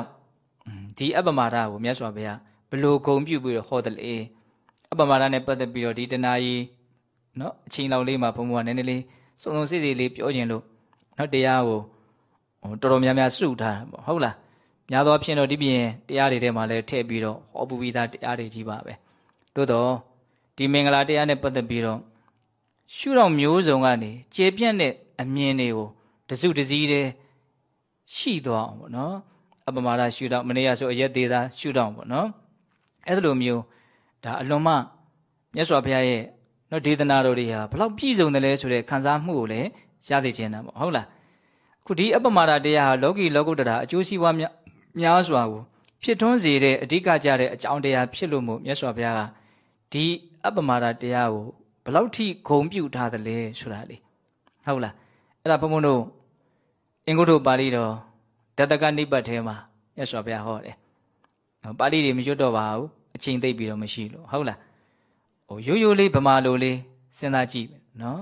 ဒီအပ္ပမာဒကိုမြတ်စွာဘုရားဘလို့ဂုံပြုပြီးတော့ဟောတယ်လေအပ္ပမာဒနဲ့ပတ်သက်ပြီးတော့ဒီတနာကြီးနော်အချိန်လောက်လေးမှာဘုံဘုံကနည်းနည်းလေးစုံစုံစစ်စစ်လေးပြောခြင်းလို့နော်တရားကိုတော်တော်များများစုထားတာပေါ့ဟုတ်လားများသောအားဖြင့်တော့ဒီပြင်တရားတွေထဲမှာလည်းထည့်ပြီးတော့ဟောပူပြီးသားတရားတွေကြီးပါပဲသို့တော့ဒီမင်္ဂလာတရားနဲ့ပတ်သက်ပြီးတော့ရှုတော့မျိုးစုံကနေကျေပြန့်တဲ့အမြင်တွေကိုတစုတစည်းတည်းရှိသွားအောင်ပေါ့နော် အပမာဒရှုတော့မနေ့ကဆိုအရက်သေးသားရှုတော့ပေါ့နော်အဲ့လိုမျိုးဒါအလွန်မှမြတ်စွာဘုရားရဲ့နော်ဒေသနာတော်တွေဟာဘလောက်ပြည့်စုံတယ်လဲဆိုတဲ့ခံစားမှုကိုလည်းရသိခြင်းတာပေါ့ဟုတ်လားခုဒီအပမာဒတရားဟာလောကီလောကုတ္တရာအကျိုးစီးပွားများစွာကိုဖြစ်ထွန်းစေတဲ့အဓိကကြတဲ့အကြောင်းတရားဖြစ်လို့မို့မြတ်စွာဘုရားကဒီအပမာဒတရားကိုဘလောက်ထိဂုံပြုထားသလဲဆိုတာလေဟုတ်လားအဲ့ဒါဘုံဘုံတို့အင်္ဂုတ္တပါဠိတော် တတကနိပတ်ထဲမှာမြတ်စွာဘုရားဟောတယ်ပါဠိတွေမရွတ်တော့ပါဘူးအချိန်သိပ်ပြီးတော့မရှိလို့ဟုတ်လားဟိုရိုးရိုးလေးဗမာလိုလေးစဉ်းစားကြည့်နော်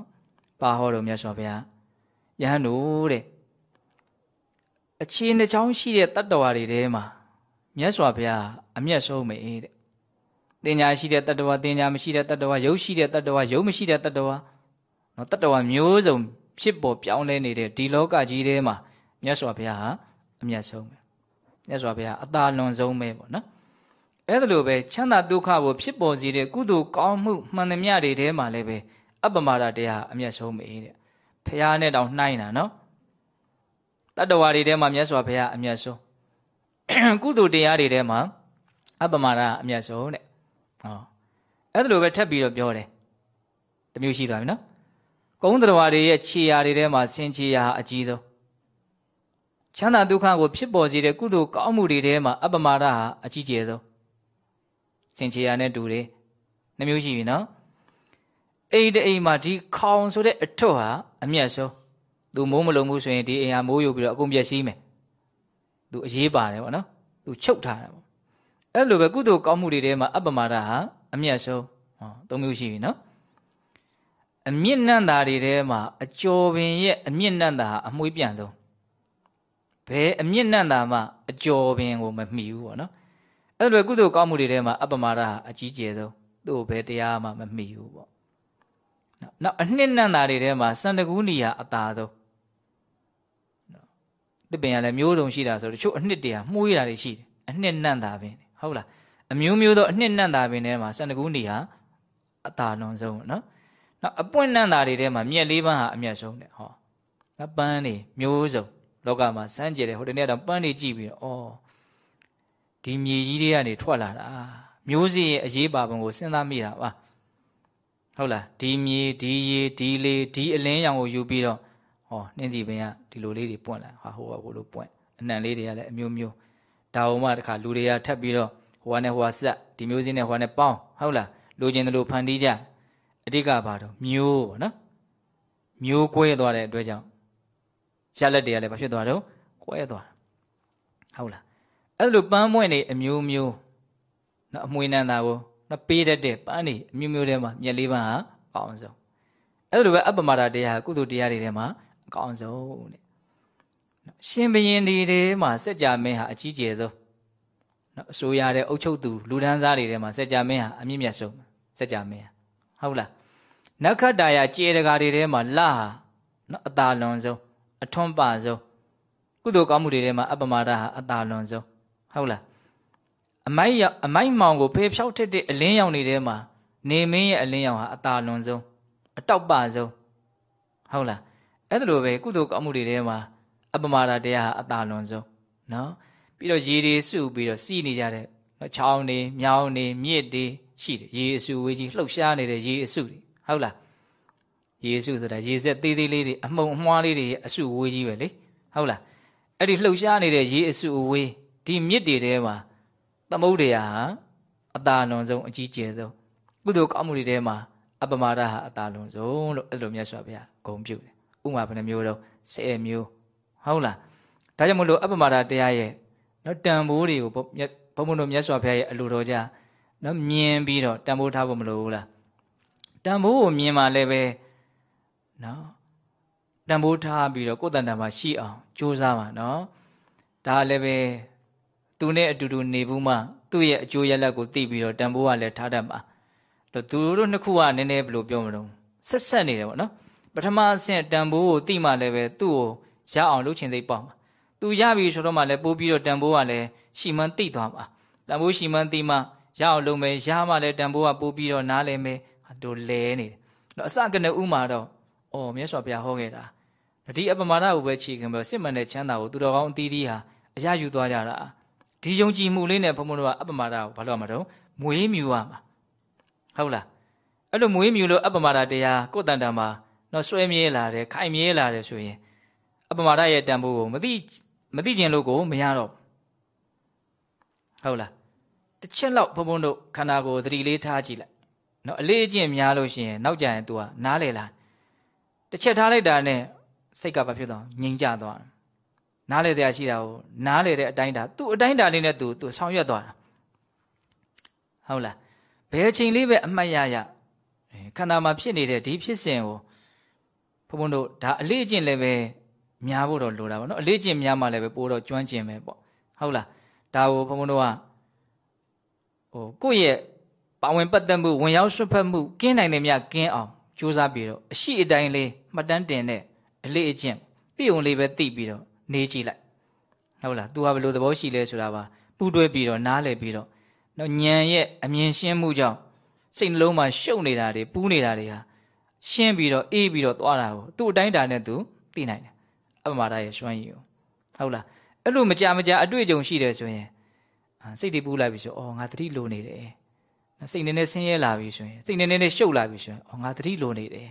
ပါဟောတော်မြတ်စွာဘုရားယဟန်တို့တဲ့အခြေနှချောင်းရှိတဲ့တတ္တဝါတွေထဲမှာမြတ်စွာဘုရားအမျက်ဆုံးမေတဲ့တင်ညာရှိတဲ့တတ္တဝါတင်ညာမရှိတဲ့တတ္တဝါယုတ်ရှိတဲ့တတ္တဝါယုတ်မရှိတဲ့တတ္တဝါနော်တတ္တဝါမျိုးစုံဖြစ်ပေါ်ပြောင်းလဲနေတဲ့ဒီလောကကြီးထဲမှာမြတ်စွာဘုရားဟာ အမျက်ဆုံးပဲမြတ်စွာဘုရားအသာလွန်ဆုံးပဲပေါ့နော်အဲ့ဒါလိုပဲချမ်းသာဒုက္ခကိုဖြစ်ပေါ်စေတဲ့ကုသိုလ်ကောင်းမှုမှန်သမျှတွေထဲမှာလည်းပဲအပ္ပမာဒတရားအမျက်ဆုံးပဲတဲ့ဖះနဲ့တောင်နှိုင်းတာနော်တတ္တဝါတွေထဲမှာမြတ်စွာဘုရားအမျက်ဆုံးကုသိုလ်တရားတွေထဲမှာအပ္ပမာဒအမျက်ဆုံးတဲ့ဟောအဲ့ဒါလိုပဲထပ်ပြီးတော့ပြောတယ်တမျိုးရှိသွားပြီနော်ကုန်းတော်တွေရဲ့ခြေရာတွေထဲမှာဆင်ခြေရာအကြီးဆုံး ချမ်းသာဒုက္ခကိုဖြစ်ပေါ်စေတဲ့ကုသိုလ်ကောင်းမှုတွေထဲမှာအပ္ပမာဒဟာအကြီးကျယ်ဆုံးဆင်ခြေရာနဲ့တူတယ်နှမျိုးရှိပြီနော်အိမ်တအိမ်မှာဒီခေါင်ဆိုတဲ့အထွတ်ဟာအမျက်ဆုံးသူမိုးမလုံးဘူးဆိုရင်ဒီအိမ်ဟာမိုးယုတ်ပြီးတော့အကုန်ပြည့်စည်မယ်သူအရေးပါတယ်ပေါ့နော်သူချုပ်ထားတယ်ပေါ့အဲ့လိုပဲကုသိုလ်ကောင်းမှုတွေထဲမှာအပ္ပမာဒဟာအမျက်ဆုံးဟောသုံးမျိုးရှိပြီနော်အမြင့်နံ့တာတွေထဲမှာအကျော်ပင်ရဲ့အမြင့်နံ့တာဟာအမွှေးပြန်ဆုံး ဘယ်အမြင့်နံ့တာမှအကျော်ပင်ကိုမမှီဘူးပေါ့နော်အဲ့လိုကုသိုလ်ကောင်းမှုတွေထဲမှာအပ္ပမာဒဟာအကြီးကျယ်ဆုံးသူ့ကိုဘယ်တရားမှမမှီဘူးပေါ့နောက်အနှစ်နံ့တာတွေထဲမှာစန္ဒကူးနီယာအသာဆုံးတစ်ပင်ကလည်းမျိုးစုံရှိတာဆိုတချို့အနှစ်တရာမှုေးတာတွေရှိတယ်အနှစ်နံ့တာပင်ဟုတ်လားအမျိုးမျိုးသောအနှစ်နံ့တာပင်ထဲမှာစန္ဒကူးနီယာအသာလွန်ဆုံးနော်နောက်အပွင့်နံ့တာတွေထဲမှာမြက်လေးပန်းဟာအမျက်ဆုံးတဲ့ဟောငပန်းတွေမျိုးစုံ လောကမှာစမ်းကြယ်တယ်ဟိုတနေ့တော့ပန်းတွေကြည့်ပြီးတော့ဩဒီမြေကြီးတွေကနေထွက်လာတာမျိုးစေ့ရဲ့အရေးပါပုံကိုစဉ်းစားမိတာပါဟုတ်လားဒီမြေဒီရေဒီလေဒီအလင်းရောင်ကိုယူပြီးတော့ဟောနှင်းစီပင်ကဒီလိုလေးတွေပွင့်လာဟာဟိုကဟိုလိုပွင့်အနံလေးတွေကလည်းအမျိုးမျိုးဒါဝမှတခါလူတွေကထပ်ပြီးတော့ဟိုကနဲ့ဟိုကဆက်ဒီမျိုးစင်းနဲ့ဟိုကနဲ့ပေါင်းဟုတ်လားလိုချင်တယ်လို့ဖန်တီးကြအဓိကဘာတော့မျိုးပေါ့နော်မျိုးကွဲသွားတဲ့အတွက်ကြောင့် ရလက်တွေကလည်းဘာဖြစ်သွားတော့ကွဲသွားဟုတ်လားအဲ့လိုပန်းမွင့်နေအမျိုးမျိုးနော်အမွှေးနှံတာကိုနော်ပေးတတ်တဲ့ပန်းနေအမျိုးမျိုးထဲမှာမြက်လေးပန်းဟာအကောင်းဆုံးအဲ့လိုပဲအပမတာတရားကုသိုလ်တရားတွေထဲမှာအကောင်းဆုံးတဲ့ရှင်ဘရင်ဒီတွေမှာစက်ကြမင်းဟာအကြီးကျယ်ဆုံးနော်အစိုးရတဲ့အုပ်ချုပ်သူလူဒန်းစားတွေထဲမှာစက်ကြမင်းဟာအမြင့်မြတ်ဆုံးစက်ကြမင်းဟာဟုတ်လားနက္ခတ္တရာကျေတကာတွေထဲမှာလဟာနော်အတာလွန်ဆုံး အထွန်းပဆုံးကုသိုလ်ကောင်းမှုတွေထဲမှာအပ္ပမဒဟာအတာလွန်ဆုံးဟုတ်လားအမိုက်အမိုက်မောင်ကိုဖေးဖြောက်ထစ်တဲ့အလင်းရောင်တွေထဲမှာနေမင်းရဲ့အလင်းရောင်ဟာအတာလွန်ဆုံးအတောက်ပဆုံးဟုတ်လားအဲ့ဒါလိုပဲကုသိုလ်ကောင်းမှုတွေထဲမှာအပ္ပမဒတရားဟာအတာလွန်ဆုံးနော်ပြီးတော့ရေတွေစုပြီးတော့စီးနေကြတဲ့နော်ချောင်းတွေမြောင်းတွေမြစ်တွေရှိတယ်ရေအစုဝေးကြီးလှုပ်ရှားနေတဲ့ရေအစုတွေဟုတ်လား ရေအစုဆိုတာရေစက်သေးသေးလေးတွေအမှုံအမွှားလေးတွေအစုဝေးကြီးပဲလေဟုတ်လားအဲ့ဒီလှုပ်ရှားနေတဲ့ရေအစုအဝေးဒီမြစ်တွေထဲမှာသမုဒ္ဒရာဟာအတာလွန်ဆုံးအကြီးကျယ်ဆုံးကုသိုလ်ကောင်းမှုတွေထဲမှာအပမာဒဟာအတာလွန်ဆုံးလို့အဲ့လိုမြတ်စွာဘုရားဂုံပြုတယ်ဥမာဘယ်နှမျိုးတော့10မျိုးဟုတ်လားဒါကြောင့်မလို့အပမာဒတရားရဲ့နော်တန်ဖိုးတွေကိုဘုံဘုံတို့မြတ်စွာဘုရားရဲ့အလိုတော်ကြနော်မြင်ပြီးတော့တန်ဖိုးထားဖို့မလိုဘူးလားတန်ဖိုးကိုမြင်မှလည်းပဲ နော်တန်ဖိုးထားပြီးတော့ကိုယ်တန်တန်မှာရှိအောင်ကြိုးစားပါနော်ဒါလည်းပဲသူနဲ့အတူတူနေဘူးမှသူ့ရဲ့အကျိုးရလဒ်ကိုသိပြီးတော့တန်ဖိုးကလည်းထားတတ်မှာတော့သူတို့နှစ်ခုကနည်းနည်းဘယ်လိုပြောမလို့ဆက်ဆက်နေတယ်ပေါ့နော်ပထမအဆင့်တန်ဖိုးကိုသိမှလည်းပဲသူ့ကိုရအောင်လုပ်ချင်စိတ်ပေါ့မှာသူရပြီဆိုတော့မှလည်းပို့ပြီးတော့တန်ဖိုးကလည်းရှီမန်းသိသွားမှာတန်ဖိုးရှီမန်းသိမှရအောင်လုပ်မယ်ရမှလည်းတန်ဖိုးကပို့ပြီးတော့နားလည်မယ်တို့လဲနေတယ်တော့အစကနေဥမာတော့ အော်မြတ်စွာဘုရားဟောခဲ့တာဒီအပမာဒကိုပဲခြေခံပြီးစစ်မှန်တဲ့ချမ်းသာကိုသူတော်ကောင်းအသီးသီးဟာအရယူသွားကြတာဒီယုံကြည်မှုလေးနဲ့ဘုံဘုံတို့ကအပမာဒကိုဘာလို့ရမှာတော့မွေးမြူရမှာဟုတ်လားအဲ့လိုမွေးမြူလို့အပမာဒတရားကိုယ်တန်တန်မှာတော့ဆွဲမြဲလာတယ်ခိုင်မြဲလာတယ်ဆိုရင်အပမာဒရဲ့တန်ဖိုးကိုမသိမသိခြင်းလို့ကိုမရတော့ဟုတ်လားတစ်ချက်လောက်ဘုံဘုံတို့ခန္ဓာကိုယ်သတိလေးထားကြည့်လိုက်နော်အလေးအကျင့်များလို့ရှိရင်နောက်ကြရင် तू ကနားလေလာ တစ်ချက်ထားလိုက်တာနဲ့စိတ်ကဘာဖြစ်သွားငြိမ်ကြသွားနားလေတရားရှိတာကိုနားလေတဲ့အတိုင်းတာသူ့အတိုင်းတာလေးနဲ့ तू तू ဆောင်ရွက်သွားတာဟုတ်လားဘယ်ချိန်လေးပဲအမှတ်ရရခန္ဓာမှာဖြစ်နေတဲ့ဒီဖြစ်စဉ်ကိုဘုံဘုံတို့ဒါအလေးအကျင့်လည်းပဲများဖို့တော့လိုတာပေါ့နော်အလေးကျင့်များမှလည်းပဲပိုးတော့ကျွမ်းကျင်ပဲပေါ့ဟုတ်လားဒါကိုဘုံဘုံတို့ကဟိုကိုယ့်ရဲ့ပါဝင်ပတ်သက်မှုဝင်ရောက်ဆွတ်ဖက်မှုကင်းနိုင်တယ်မြကင်းအောင် ကြိုးစားပြီးတော့အရှိအတိုင်းလေးမှတ်တမ်းတင်တဲ့အလေးအကျင့်ပြည့်ုံလေးပဲသိပြီးတော့နေကြည့်လိုက်ဟုတ်လား तू ဟာဘယ်လိုသဘောရှိလဲဆိုတာပါပူးတွဲပြီးတော့နားလည်ပြီးတော့နော်ညံရဲ့အမြင်ရှင်းမှုကြောင့်စိတ်နှလုံးမှာရှုပ်နေတာတွေပူးနေတာတွေဟာရှင်းပြီးတော့အေးပြီးတော့သွားတာကိုသူ့အတိုင်းတာနဲ့သူသိနိုင်တယ်အပမာဒရဲ့ရွှမ်းရည်ကိုဟုတ်လားအဲ့လိုမကြမကြအတွေ့အကြုံရှိတယ်ဆိုရင်စိတ်တွေပူးလိုက်ပြီဆိုအော်ငါတတိလိုနေတယ် စိတ်နည်းနည်းဆင်းရဲလာပြီဆိုရင်စိတ်နည်းနည်းရှုပ်လာပြီဆိုရင်အော်ငါတတိလိုနေတယ်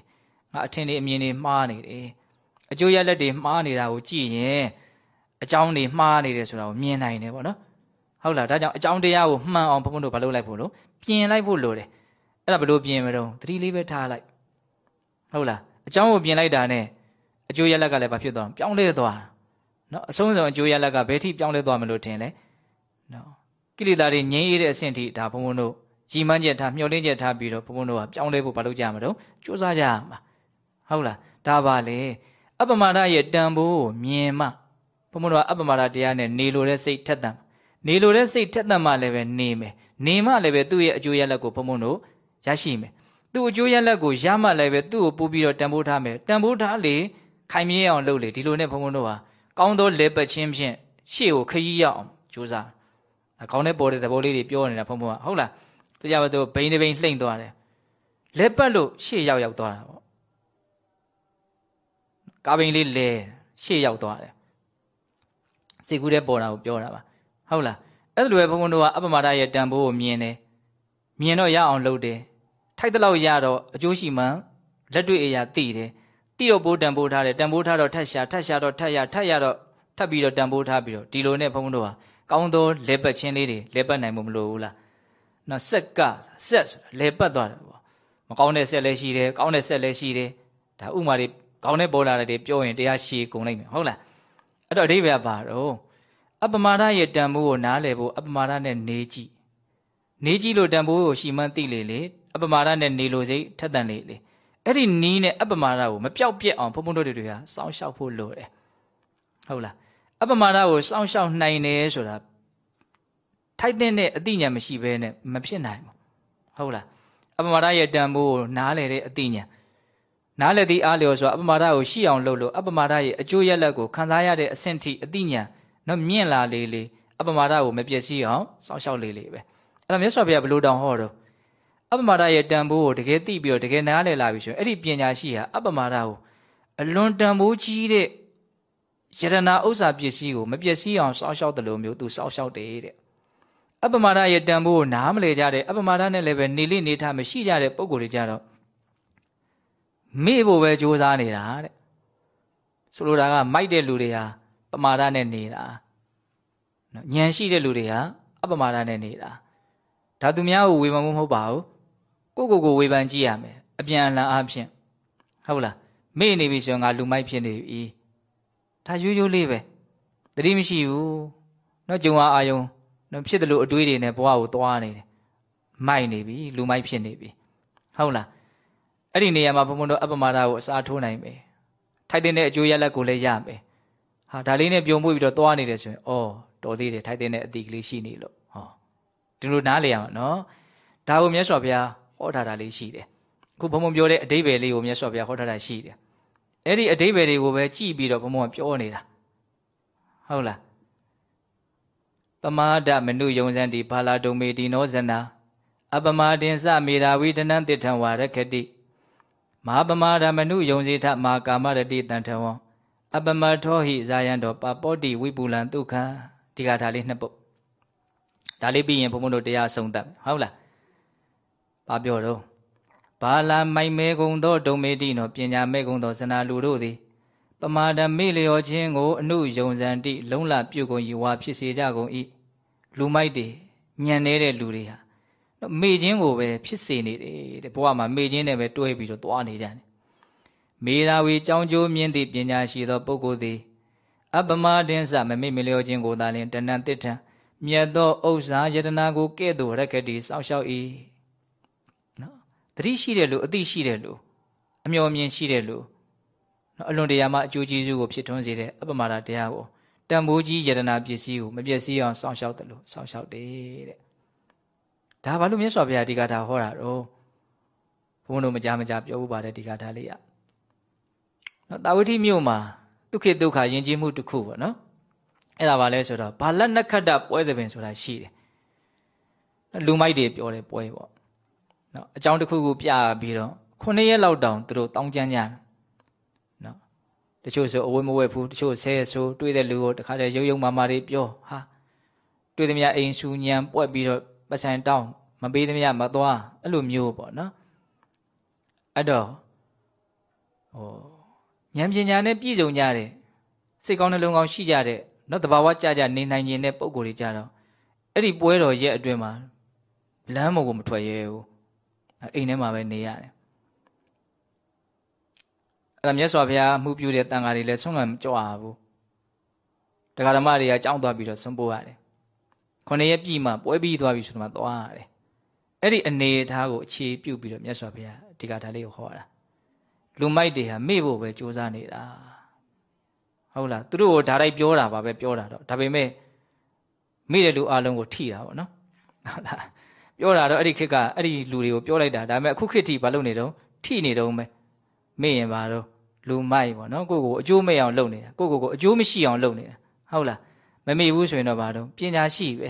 ငါအထင်တွေအမြင်တွေမှားနေတယ်အကျိုးရလက်တွေမှားနေတာကိုကြည့်ရင်အကြောင်းတွေမှားနေတယ်ဆိုတာကိုမြင်နိုင်တယ်ပေါ့နော်ဟုတ်လားဒါကြောင့်အကြောင်းတရားကိုမှန်အောင်ဘုန်းဘုန်းတို့ဘာလုပ်လိုက်ဖို့လို့ပြင်လိုက်ဖို့လိုတယ်အဲ့ဒါဘယ်လိုပြင်မလို့တတိလေးပဲထားလိုက်ဟုတ်လားအကြောင်းကိုပြင်လိုက်တာနဲ့အကျိုးရလက်ကလည်းဘာဖြစ်သွားပြောင်းလဲသွားနော်အဆုံးစုံအကျိုးရလက်ကဘယ်ထိပြောင်းလဲသွားမလို့ထင်လဲနော်ကိလေသာတွေငြိမ်းရတဲ့အဆင့်ထိဒါဘုံဘုံတို့ ကြီးမန်းချက်ထားမျှော်လင့်ချက်ထားပြီးတော့ဘုံဘုံတို့ကပြောင်းလဲဖို့ဘာလုပ်ကြမှာတော့စူးစမ်းကြမှာဟုတ်လားဒါပါလေအပ္ပမာဒရဲ့တန်ဖိုးကိုမြင်မှဘုံဘုံတို့ကအပ္ပမာဒတရားနဲ့နေလိုတဲ့စိတ်ထက်သန်နေလိုတဲ့စိတ်ထက်သန်မှလည်းပဲနေမယ်နေမှလည်းပဲသူ့ရဲ့အကျိုးရလက်ကိုဘုံဘုံတို့ရရှိမယ်သူ့အကျိုးရလက်ကိုရမှလည်းပဲသူ့ကိုပို့ပြီးတော့တန်ဖိုးထားမယ်တန်ဖိုးထားလေခိုင်မြဲအောင်လုပ်လေဒီလိုနဲ့ဘုံဘုံတို့ဟာကောင်းသောလက်ပတ်ချင်းဖြင့်ရှေ့ကိုခရီးရောက်အောင်ကြိုးစားအကောင်းတဲ့ပေါ်တဲ့သဘောလေးတွေပြောနေတာဘုံဘုံကဟုတ်လား တရားဘသူဘိန်းတစ်ဘိန်းလှိမ့်သွားတယ်လက်ပတ်လို့ရှေ့ရောက်ရောက်သွားတာပေါ့ကားဘိန်းလေးလဲရှေ့ရောက်သွားတယ်စိတ်ကူးတဲ့ပေါ်တာကိုပြောတာပါဟုတ်လားအဲ့လိုပဲဘုံဘုံတို့ကအပမဒရဲ့တန်ဖိုးကိုမြင်တယ်မြင်တော့ရအောင်လုပ်တယ်ထိုက်တဲ့လောက်ရတော့အကျိုးရှိမှလက်တွေ့အရာသိတယ်တိတော့ဘိုးတန်ဖိုးထားတယ်တန်ဖိုးထားတော့ထက်ရှာထက်ရှာတော့ထက်ရထက်ရတော့ထပ်ပြီးတော့တန်ဖိုးထားပြီးတော့ဒီလိုနဲ့ဘုံဘုံတို့ဟာကောင်းသောလက်ပတ်ချင်းလေးတွေလက်ပတ်နိုင်မှုမလိုဘူးလား နော်ဆက်ကဆက်လဲပတ်သွားတယ်ပေါ့မကောင်းတဲ့ဆက်လည်းရှိတယ်ကောင်းတဲ့ဆက်လည်းရှိတယ်ဒါဥမာတွေကောင်းတဲ့ပေါ်လာတဲ့ပြောရင်တရားရှည်ကုန်လိုက်မယ်ဟုတ်လားအဲ့တော့အဓိပ္ပာယ်ပါတော့အပမာဒရဲ့တန်ဖိုးကိုနားလည်ဖို့အပမာဒနဲ့နေကြည့်နေကြည့်လို့တန်ဖိုးကိုရှီမှန်းသိလေလေအပမာဒနဲ့နေလို့စိတ်ထက်တန်လေလေအဲ့ဒီနီးနဲ့အပမာဒကိုမပြောက်ပြက်အောင်ဘုံဘုံတို့တွေကစောင့်ရှောက်ဖို့လိုတယ်ဟုတ်လားအပမာဒကိုစောင့်ရှောက်နိုင်တယ်ဆိုတာ ထိုက်တဲ့အသိဉာဏ်မရှိဘဲနဲ့မဖြစ်နိုင်ဘူးဟုတ်လားအပမာဒရဲ့တန်ဖိုးကိုနားလည်တဲ့အသိဉာဏ်နားလည်သည့်အားလျော်စွာအပမာဒကိုရှိအောင်လုပ်လို့အပမာဒရဲ့အကျိုးရလဒ်ကိုခံစားရတဲ့အဆင့်ထိအသိဉာဏ်နော်မြင့်လာလေလေအပမာဒကိုမပျက်စီးအောင်စောင့်ရှောက်လေလေပဲအဲ့ဒါမြတ်စွာဘုရားဘလို့တောင်ဟောတော့အပမာဒရဲ့တန်ဖိုးကိုတကယ်သိပြီးတော့တကယ်နားလည်လာပြီဆိုရင်အဲ့ဒီပညာရှိဟာအပမာဒကိုအလွန်တန်ဖိုးကြီးတဲ့ယရနာဥစ္စာပစ္စည်းကိုမပျက်စီးအောင်စောင့်ရှောက်တယ်လို့မျိုးသူစောင့်ရှောက်တယ်တဲ့ အပမာဒရဲ့တန်ဖိုးကိုနားမလဲကြတဲ့အပမာဒနဲ့လည်းပဲနေလိနေထမရှိကြတဲ့ပုံကိုယ်တွေကြတော့မေ့ဖို့ပဲကြိုးစားနေတာတဲ့ဆိုလိုတာကမိုက်တဲ့လူတွေဟာပမာဒနဲ့နေတာနော်ဉာဏ်ရှိတဲ့လူတွေဟာအပမာဒနဲ့နေတာဒါသူများကိုဝေဖန်မှုမဟုတ်ပါဘူးကိုကိုကိုဝေဖန်ကြည့်ရမယ်အပြန်အလှန်အားဖြင့်ဟုတ်လားမေ့နေပြီဆိုရင်ငါလူမိုက်ဖြစ်နေပြီဒါရိုးရိုးလေးပဲတတိမရှိဘူးနော်ကြုံအားအာယုံ နော်ဖြစ်တယ်လို့အတွေးတွေနဲ့ဘဝကိုသွားနေတယ်မိုက်နေပြီလူမိုက်ဖြစ်နေပြီဟုတ်လားအဲ့ဒီနေရာမှာဘုံဘုံတို့အပ္ပမာဒကိုအစားထိုးနိုင်မယ်ထိုက်တဲ့အကျိုးရလဒ်ကိုလည်းရမယ်ဟာဒါလေးနဲ့ပြုံမှုပြီးတော့သွားနေတယ်ဆိုရင်အော်တော်သေးတယ်ထိုက်တဲ့အတိကလေးရှိနေလို့ဟောဒီလိုနားလေရမှာနော်ဒါကိုမြတ်စွာဘုရားဟောထားတာလေးရှိတယ်အခုဘုံဘုံပြောတဲ့အတိဘယ်လေးကိုမြတ်စွာဘုရားဟောထားတာရှိတယ်အဲ့ဒီအတိဘယ်တွေကိုပဲကြည့်ပြီးတော့ဘုံဘုံကပြောနေတာဟုတ်လားပ မာဒမနုယုံစံတိဘာလာတုံမေတိနောဇနာအပမာတင်စမေရာဝိတနံတိထံဝါရခတိမဟာပမာဒမနုယုံစီထမာကာမရတိတန်ထဝံအပမထောဟိဇာယံတော်ပါပောတိဝိပူလံဒုက္ခဒီကထာလေးနှစ်ပုတ်ဒါလေးပြီးရင်ဘုံဘုံတို့တရားဆုံးတတ်ဟုတ်လားဘာပြောတော့ဘာလာမိုင်မဲကုံသောဒုံမေတိနောပညာမဲကုံသောစနာလူတို့သည်ပမာဒမေလျောခြင်းကိုအနုယုံစံတိလုံးလပြုတ်ကုန်ဤဝါဖြစ်စေကြကုန်၏ လူမိုက်တွေညံနေတဲ့လူတွေဟာမေခြင်းကိုပဲဖြစ်စေနေတယ်တဲ့ဘဝမှာမေခြင်းနဲ့ပဲတွဲပြီးတော့သွားနေကြတယ်မေရာဝီကြောင်းကျိုးမြင့်သည့်ပညာရှိသောပုဂ္ဂိုလ်သည်အပမဒင်းစမမိမလျောခြင်းကိုသာလျှင်တဏ္ဍတစ်ထံမြတ်သောဥစ္စာယတနာကိုကဲ့သို့ရက္ခတိစောင့်ရှောက်၏နော်တတိရှိတဲ့လူအတိရှိတဲ့လူအမျှော်မြင်ရှိတဲ့လူနော်အလွန်တရာမှအကျိုးကျေးဇူးကိုဖြစ်ထွန်းစေတဲ့အပမဒတရားကို တန်ဖိုးကြီးယတနာပစ္စည်းကိုမပျက်စီးအောင်စောင့်ရှောက်တယ်လို့စောင့်ရှောက်တယ်တဲ့ဒါဘာလို့မြတ်စွာဘုရားဒီကထာဟောတာတော့ဘုန်းတော်မကြားမကြားပြောဥပါတယ်ဒီကထာလေးอ่ะနော်တာဝတိမြို့မှာဒုက္ခဒုက္ခယဉ်ကျေးမှုတစ်ခုပေါ့နော်အဲ့ဒါဘာလဲဆိုတော့ဘာလက်နက္ခတ္တပွဲသဘင်ဆိုတာရှိတယ်လူမိုက်တွေပြောတယ်ပွဲပေါ့နော်အကြောင်းတစ်ခုခုပြပြီးတော့ခုနှစ်ရက်လောက်တောင်သူတို့တောင်းကြမ်းကြနော် တချို့ဆိုအဝဲမဝဲဘူးတချို့ဆဲဆိုတွေးတဲ့လူကိုတခါတည်းရုပ်ရုပ်မာမာတွေပြောဟာတွေးသမျှအိမ်ဆူညံပွက်ပြီးတော့ပတ်ဆိုင်တောင်းမပေးသမျှမသွားအဲ့လိုမျိုးပေါ့နော်အဲ့တော့ဟိုဉာဏ်ပညာနဲ့ပြည့်စုံကြတဲ့စိတ်ကောင်းနှလုံးကောင်းရှိကြတဲ့နော်တဘာဝကြကြနေနိုင်ခြင်းတဲ့ပုံကိုယ်တွေကြတော့အဲ့ဒီပွဲတော်ရဲ့အတွင်းမှာလမ်းမကိုမထွက်ရဲဘူးအိမ်ထဲမှာပဲနေရတယ် အဲ့ဒါမြတ်စွာဘုရားမှုပြုတဲ့တန်ဃာတွေလည်းဆုံးမမကြွားဘူးတရားဓမ္မတွေကကြောင်းသွားပြီးတော့ဆုံးပို့ရတယ်ခொနရက်ပြည်မှာပွဲပြီးသွားပြီဆိုတော့မှသွားရတယ်အဲ့ဒီအနေအထားကိုအခြေပြုပြီးတော့မြတ်စွာဘုရားဒီကထာလေးကိုဟောတာလူမိုက်တွေဟာမေ့ဖို့ပဲကြိုးစားနေတာဟုတ်လားသူတို့ကိုဓာတ်လိုက်ပြောတာပါပဲပြောတာတော့ဒါပေမဲ့မေ့တဲ့လူအလုံးကိုထိတာပေါ့နော်ဟုတ်လားပြောတာတော့အဲ့ဒီခေတ်ကအဲ့ဒီလူတွေကိုပြောလိုက်တာဒါပေမဲ့အခုခေတ်ထိဘာလုပ်နေတော့ထိနေတော့ပဲမေ့ရင်ပါတော့ လူမိုက်ပေါ့နော်ကိုကိုကိုအကျိုးမဲ့အောင်လုပ်နေတာကိုကိုကိုအကျိုးမရှိအောင်လုပ်နေတာဟုတ်လားမမေ့ဘူးဆိုရင်တော့ဘာတော့ပညာရှိပဲ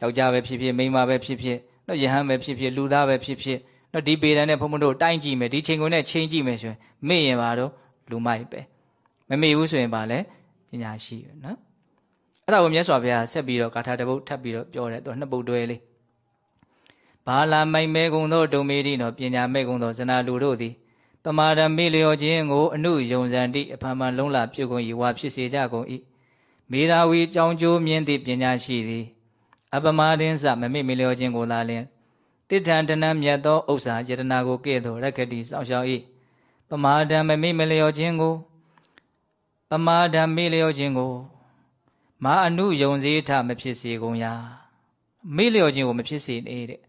ယောက်ျားပဲဖြစ်ဖြစ်မိန်းမပဲဖြစ်ဖြစ်တော့ယဟန်ပဲဖြစ်ဖြစ်လူသားပဲဖြစ်ဖြစ်နော်ဒီပေတံနဲ့ဘုံဘုံတို့တိုင်းကြည့်မယ်ဒီချိန်ကုန်နဲ့ချိန်ကြည့်မယ်ဆိုရင်မေ့ရင်ပါတော့လူမိုက်ပဲမမေ့ဘူးဆိုရင်ပါလဲပညာရှိပဲနော်အဲ့ဒါကိုမြတ်စွာဘုရားဆက်ပြီးတော့ဂါထာတစ်ပုဒ်ထပ်ပြီးတော့ပြောတယ်သူနှစ်ပုဒ်တွဲလေးဘာလာမိုင်မဲကုံသောဒုံမေတိနော်ပညာမဲ့ကုံသောဇနာလူတို့သည် တမာရမေလျောခြင်းကိုအနုယုံစံတိအဖန်မှန်လုံးလာပြုကုန်ဤဝါဖြစ်စေကြကုန်၏မေရာဝီကြောင်းကျိုးမြင့်သည့်ပညာရှိသည်အပမာဒင်းစမမေ့မေလျောခြင်းကိုသာလျှင်တိဋ္ဌံတဏမြတ်သောဥစ္စာယတနာကိုကဲ့သို့ရက္ခတိစောင့်ရှောက်၏ပမာဒံမမေ့မလျောခြင်းကိုပမာဒံမေ့လျောခြင်းကိုမာအနုယုံစည်းထမဖြစ်စေကုန်ရာမေ့လျောခြင်းကိုမဖြစ်စေနေတဲ့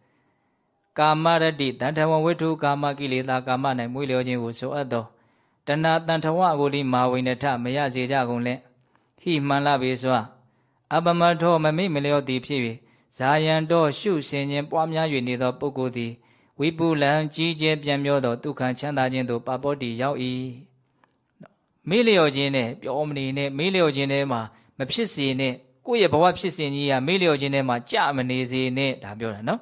ကာမရတိတန်ထဝဝိထုကာမကိလေသာကာမ၌မွေးလျောခြင်းကိုဆိုအပ်သောတဏတန်ထဝကိုလိမာဝိနထမရစေကြကုန်လဲဟိမှန်လာပေစွာအပမထောမမိမလျောသည်ဖြစ်၍ဇာယံတော်ရှုဆင်ခြင်းပွားများ၍နေသောပုဂ္ဂိုလ်သည်ဝိပုလံကြီးကျယ်ပြန့်မျောသောဒုက္ခချမ်းသာခြင်းသို့ပါပောတိရောက်၏မေးလျော်ခြင်းနဲ့ပြောမနေနဲ့မေးလျော်ခြင်းထဲမှာမဖြစ်စေနဲ့ကိုယ့်ရဲ့ဘဝဖြစ်စဉ်ကြီးကမေးလျော်ခြင်းထဲမှာကြမနေစေနဲ့ဒါပြောတာနော်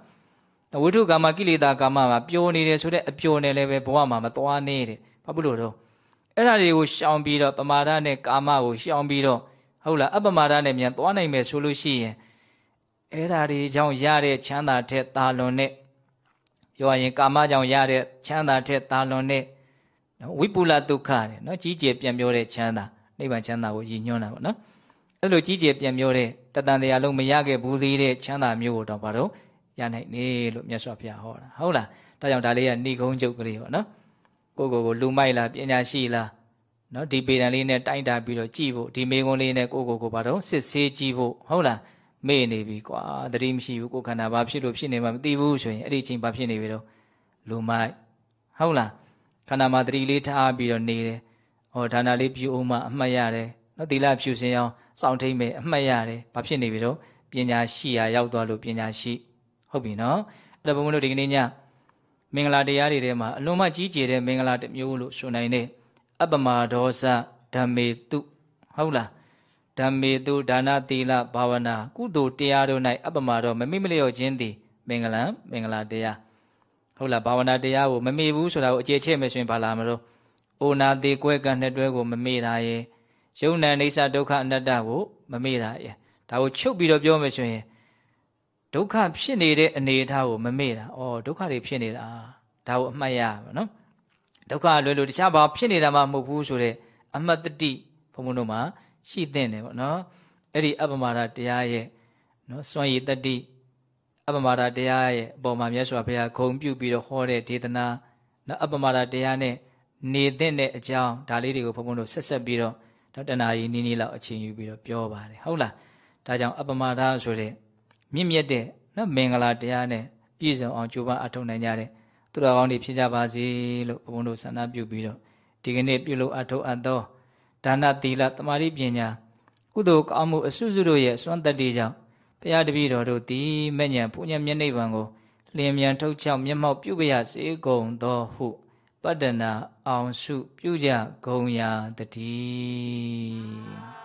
ဝိထုကာမကိလေသာကာမမှာပျော်နေတယ်ဆိုတဲ့အပျော်နဲ့လည်းပဲဘဝမှာမသွားနေတဲ့ဘာဖြစ်လို့တော့အဲ့ဒါတွေကိုရှောင်ပြီးတော့ပမာဒနဲ့ကာမကိုရှောင်ပြီးတော့ဟုတ်လားအပမာဒနဲ့မြန်သွားနိုင်မယ်ဆိုလို့ရှိရင်အဲ့ဓာတွေကြောင့်ရတဲ့ချမ်းသာထက်သာလွန်တဲ့ပြောရရင်ကာမကြောင့်ရတဲ့ချမ်းသာထက်သာလွန်တဲ့ဝိပုလဒုက္ခတဲ့နော်ကြီးကျယ်ပြန်ပြောတဲ့ချမ်းသာနိဗ္ဗာန်ချမ်းသာကိုရည်ညွှန်းတာပေါ့နော်အဲ့လိုကြီးကျယ်ပြန်ပြောတဲ့တတန်တရားလုံးမရခဲ့ဘူးသေးတဲ့ချမ်းသာမျိုးကိုတော့ဘာလို့ ရနိုင်နေလို့မြတ်စွာဘုရားဟောတာဟုတ်လားဒါကြောင့်ဒါလေးကဏိကုံးချုပ်ကလေးပေါ့နော်ကိုကိုကိုလူမိုက်လားပညာရှိလားနော်ဒီပေတံလေးနဲ့တိုင်းတာပြီးတော့ကြည့်ဖို့ဒီမေကုံးလေးနဲ့ကိုကိုကိုဘာတော့စစ်ဆေးကြည့်ဖို့ဟုတ်လားမေ့နေပြီကွာတတိမရှိဘူးကိုခန္ဓာဘာဖြစ်လို့ဖြစ်နေမှမသိဘူးဆိုရင်အဲ့ဒီအချိန်ဘာဖြစ်နေပြီတော့လူမိုက်ဟုတ်လားခန္ဓာမှာတတိလေးထားပြီးတော့နေတယ်ဟောဒါနာလေးပြုအောင်မှအမှတ်ရတယ်နော်သီလဖြူစင်အောင်စောင့်ထိန်မယ်အမှတ်ရတယ်ဘာဖြစ်နေပြီတော့ပညာရှိရာရောက်သွားလို့ပညာရှိ ဟုတ်ပြီနော်အဲ့တော့ဘုန်းဘုန်းတို့ဒီကနေ့ညမင်္ဂလာတရားတွေထဲမှာအလွန်မှကြီးကျယ်တဲ့မင်္ဂလာတစ်မျိုးလို့ဆိုနိုင်တဲ့အပမဒောဇဓမ္မေတုဟုတ်လားဓမ္မေတုဒါနသီလဘာဝနာကုသိုလ်တရားတို့၌အပမဒောမမိမလျော့ခြင်းသည်မင်္ဂလံမင်္ဂလာတရားဟုတ်လားဘာဝနာတရားကိုမမေ့ဘူးဆိုတာကိုအခြေချက်မယ်ဆိုရင်ဘာလာမလို့အိုနာသေးကွဲကနှစ်တွဲကိုမမေ့တာရဲ့ယုံနာအိဋ္ဌဒုက္ခအနတ္တကိုမမေ့တာရဲ့ဒါကိုချုပ်ပြီးတော့ပြောမယ်ဆိုရင် ဒုက္ခဖြစ်နေတဲ့အနေအထားကိုမမေ့တာ။အော်ဒုက္ခတွေဖြစ်နေတာဒါကိုအမှတ်ရပါနော်။ဒုက္ခလွယ်လို့တခြားဘာဖြစ်နေတာမှမဟုတ်ဘူးဆိုတဲ့အမှတ်တတိဘုံဘုံတို့မှာရှိသင့်တယ်ပေါ့နော်။အဲ့ဒီအပ္ပမဒတရားရဲ့နော်စွန့်ရည်တတိအပ္ပမဒတရားရဲ့အပေါ်မှာမြတ်စွာဘုရားဂုံပြုပြီးတော့ဟောတဲ့ဒေသနာနော်အပ္ပမဒတရားနဲ့နေသင့်တဲ့အကြောင်းဒါလေးတွေကိုဘုံဘုံတို့ဆက်ဆက်ပြီးတော့တဏှာကြီးနီးနီးလောက်အချိန်ယူပြီးတော့ပြောပါတယ်ဟုတ်လားဒါကြောင့်အပ္ပမဒဆိုတဲ့ မြင့်မြတ်တဲ့နော်မင်္ဂလာတရားနဲ့ပြည့်စုံအောင်ကြိုးပမ်းအထောက်နိုင်ကြတဲ့သူတော်ကောင်းတွေဖြစ်ကြပါစေလို့ဘုန်းဘုန်းတို့ဆန္ဒပြုပြီးတော့ဒီကနေ့ပြုလုပ်အထောက်အပ်သောဒါနသီလတမာတိပညာကုသိုလ်ကောင်းမှုအစွစုတို့ရဲ့စွမ်းတတ္တိကြောင့်ဘုရားတပည့်တော်တို့သည်မဲ့ညာပူညာမျက်နှိပ်ပံကိုလျင်မြန်ထုတ်ချောက်မျက်မှောက်ပြုပရစေကုန်သောဟုပတ္တနာအောင်စုပြုကြဂုံရာတည်း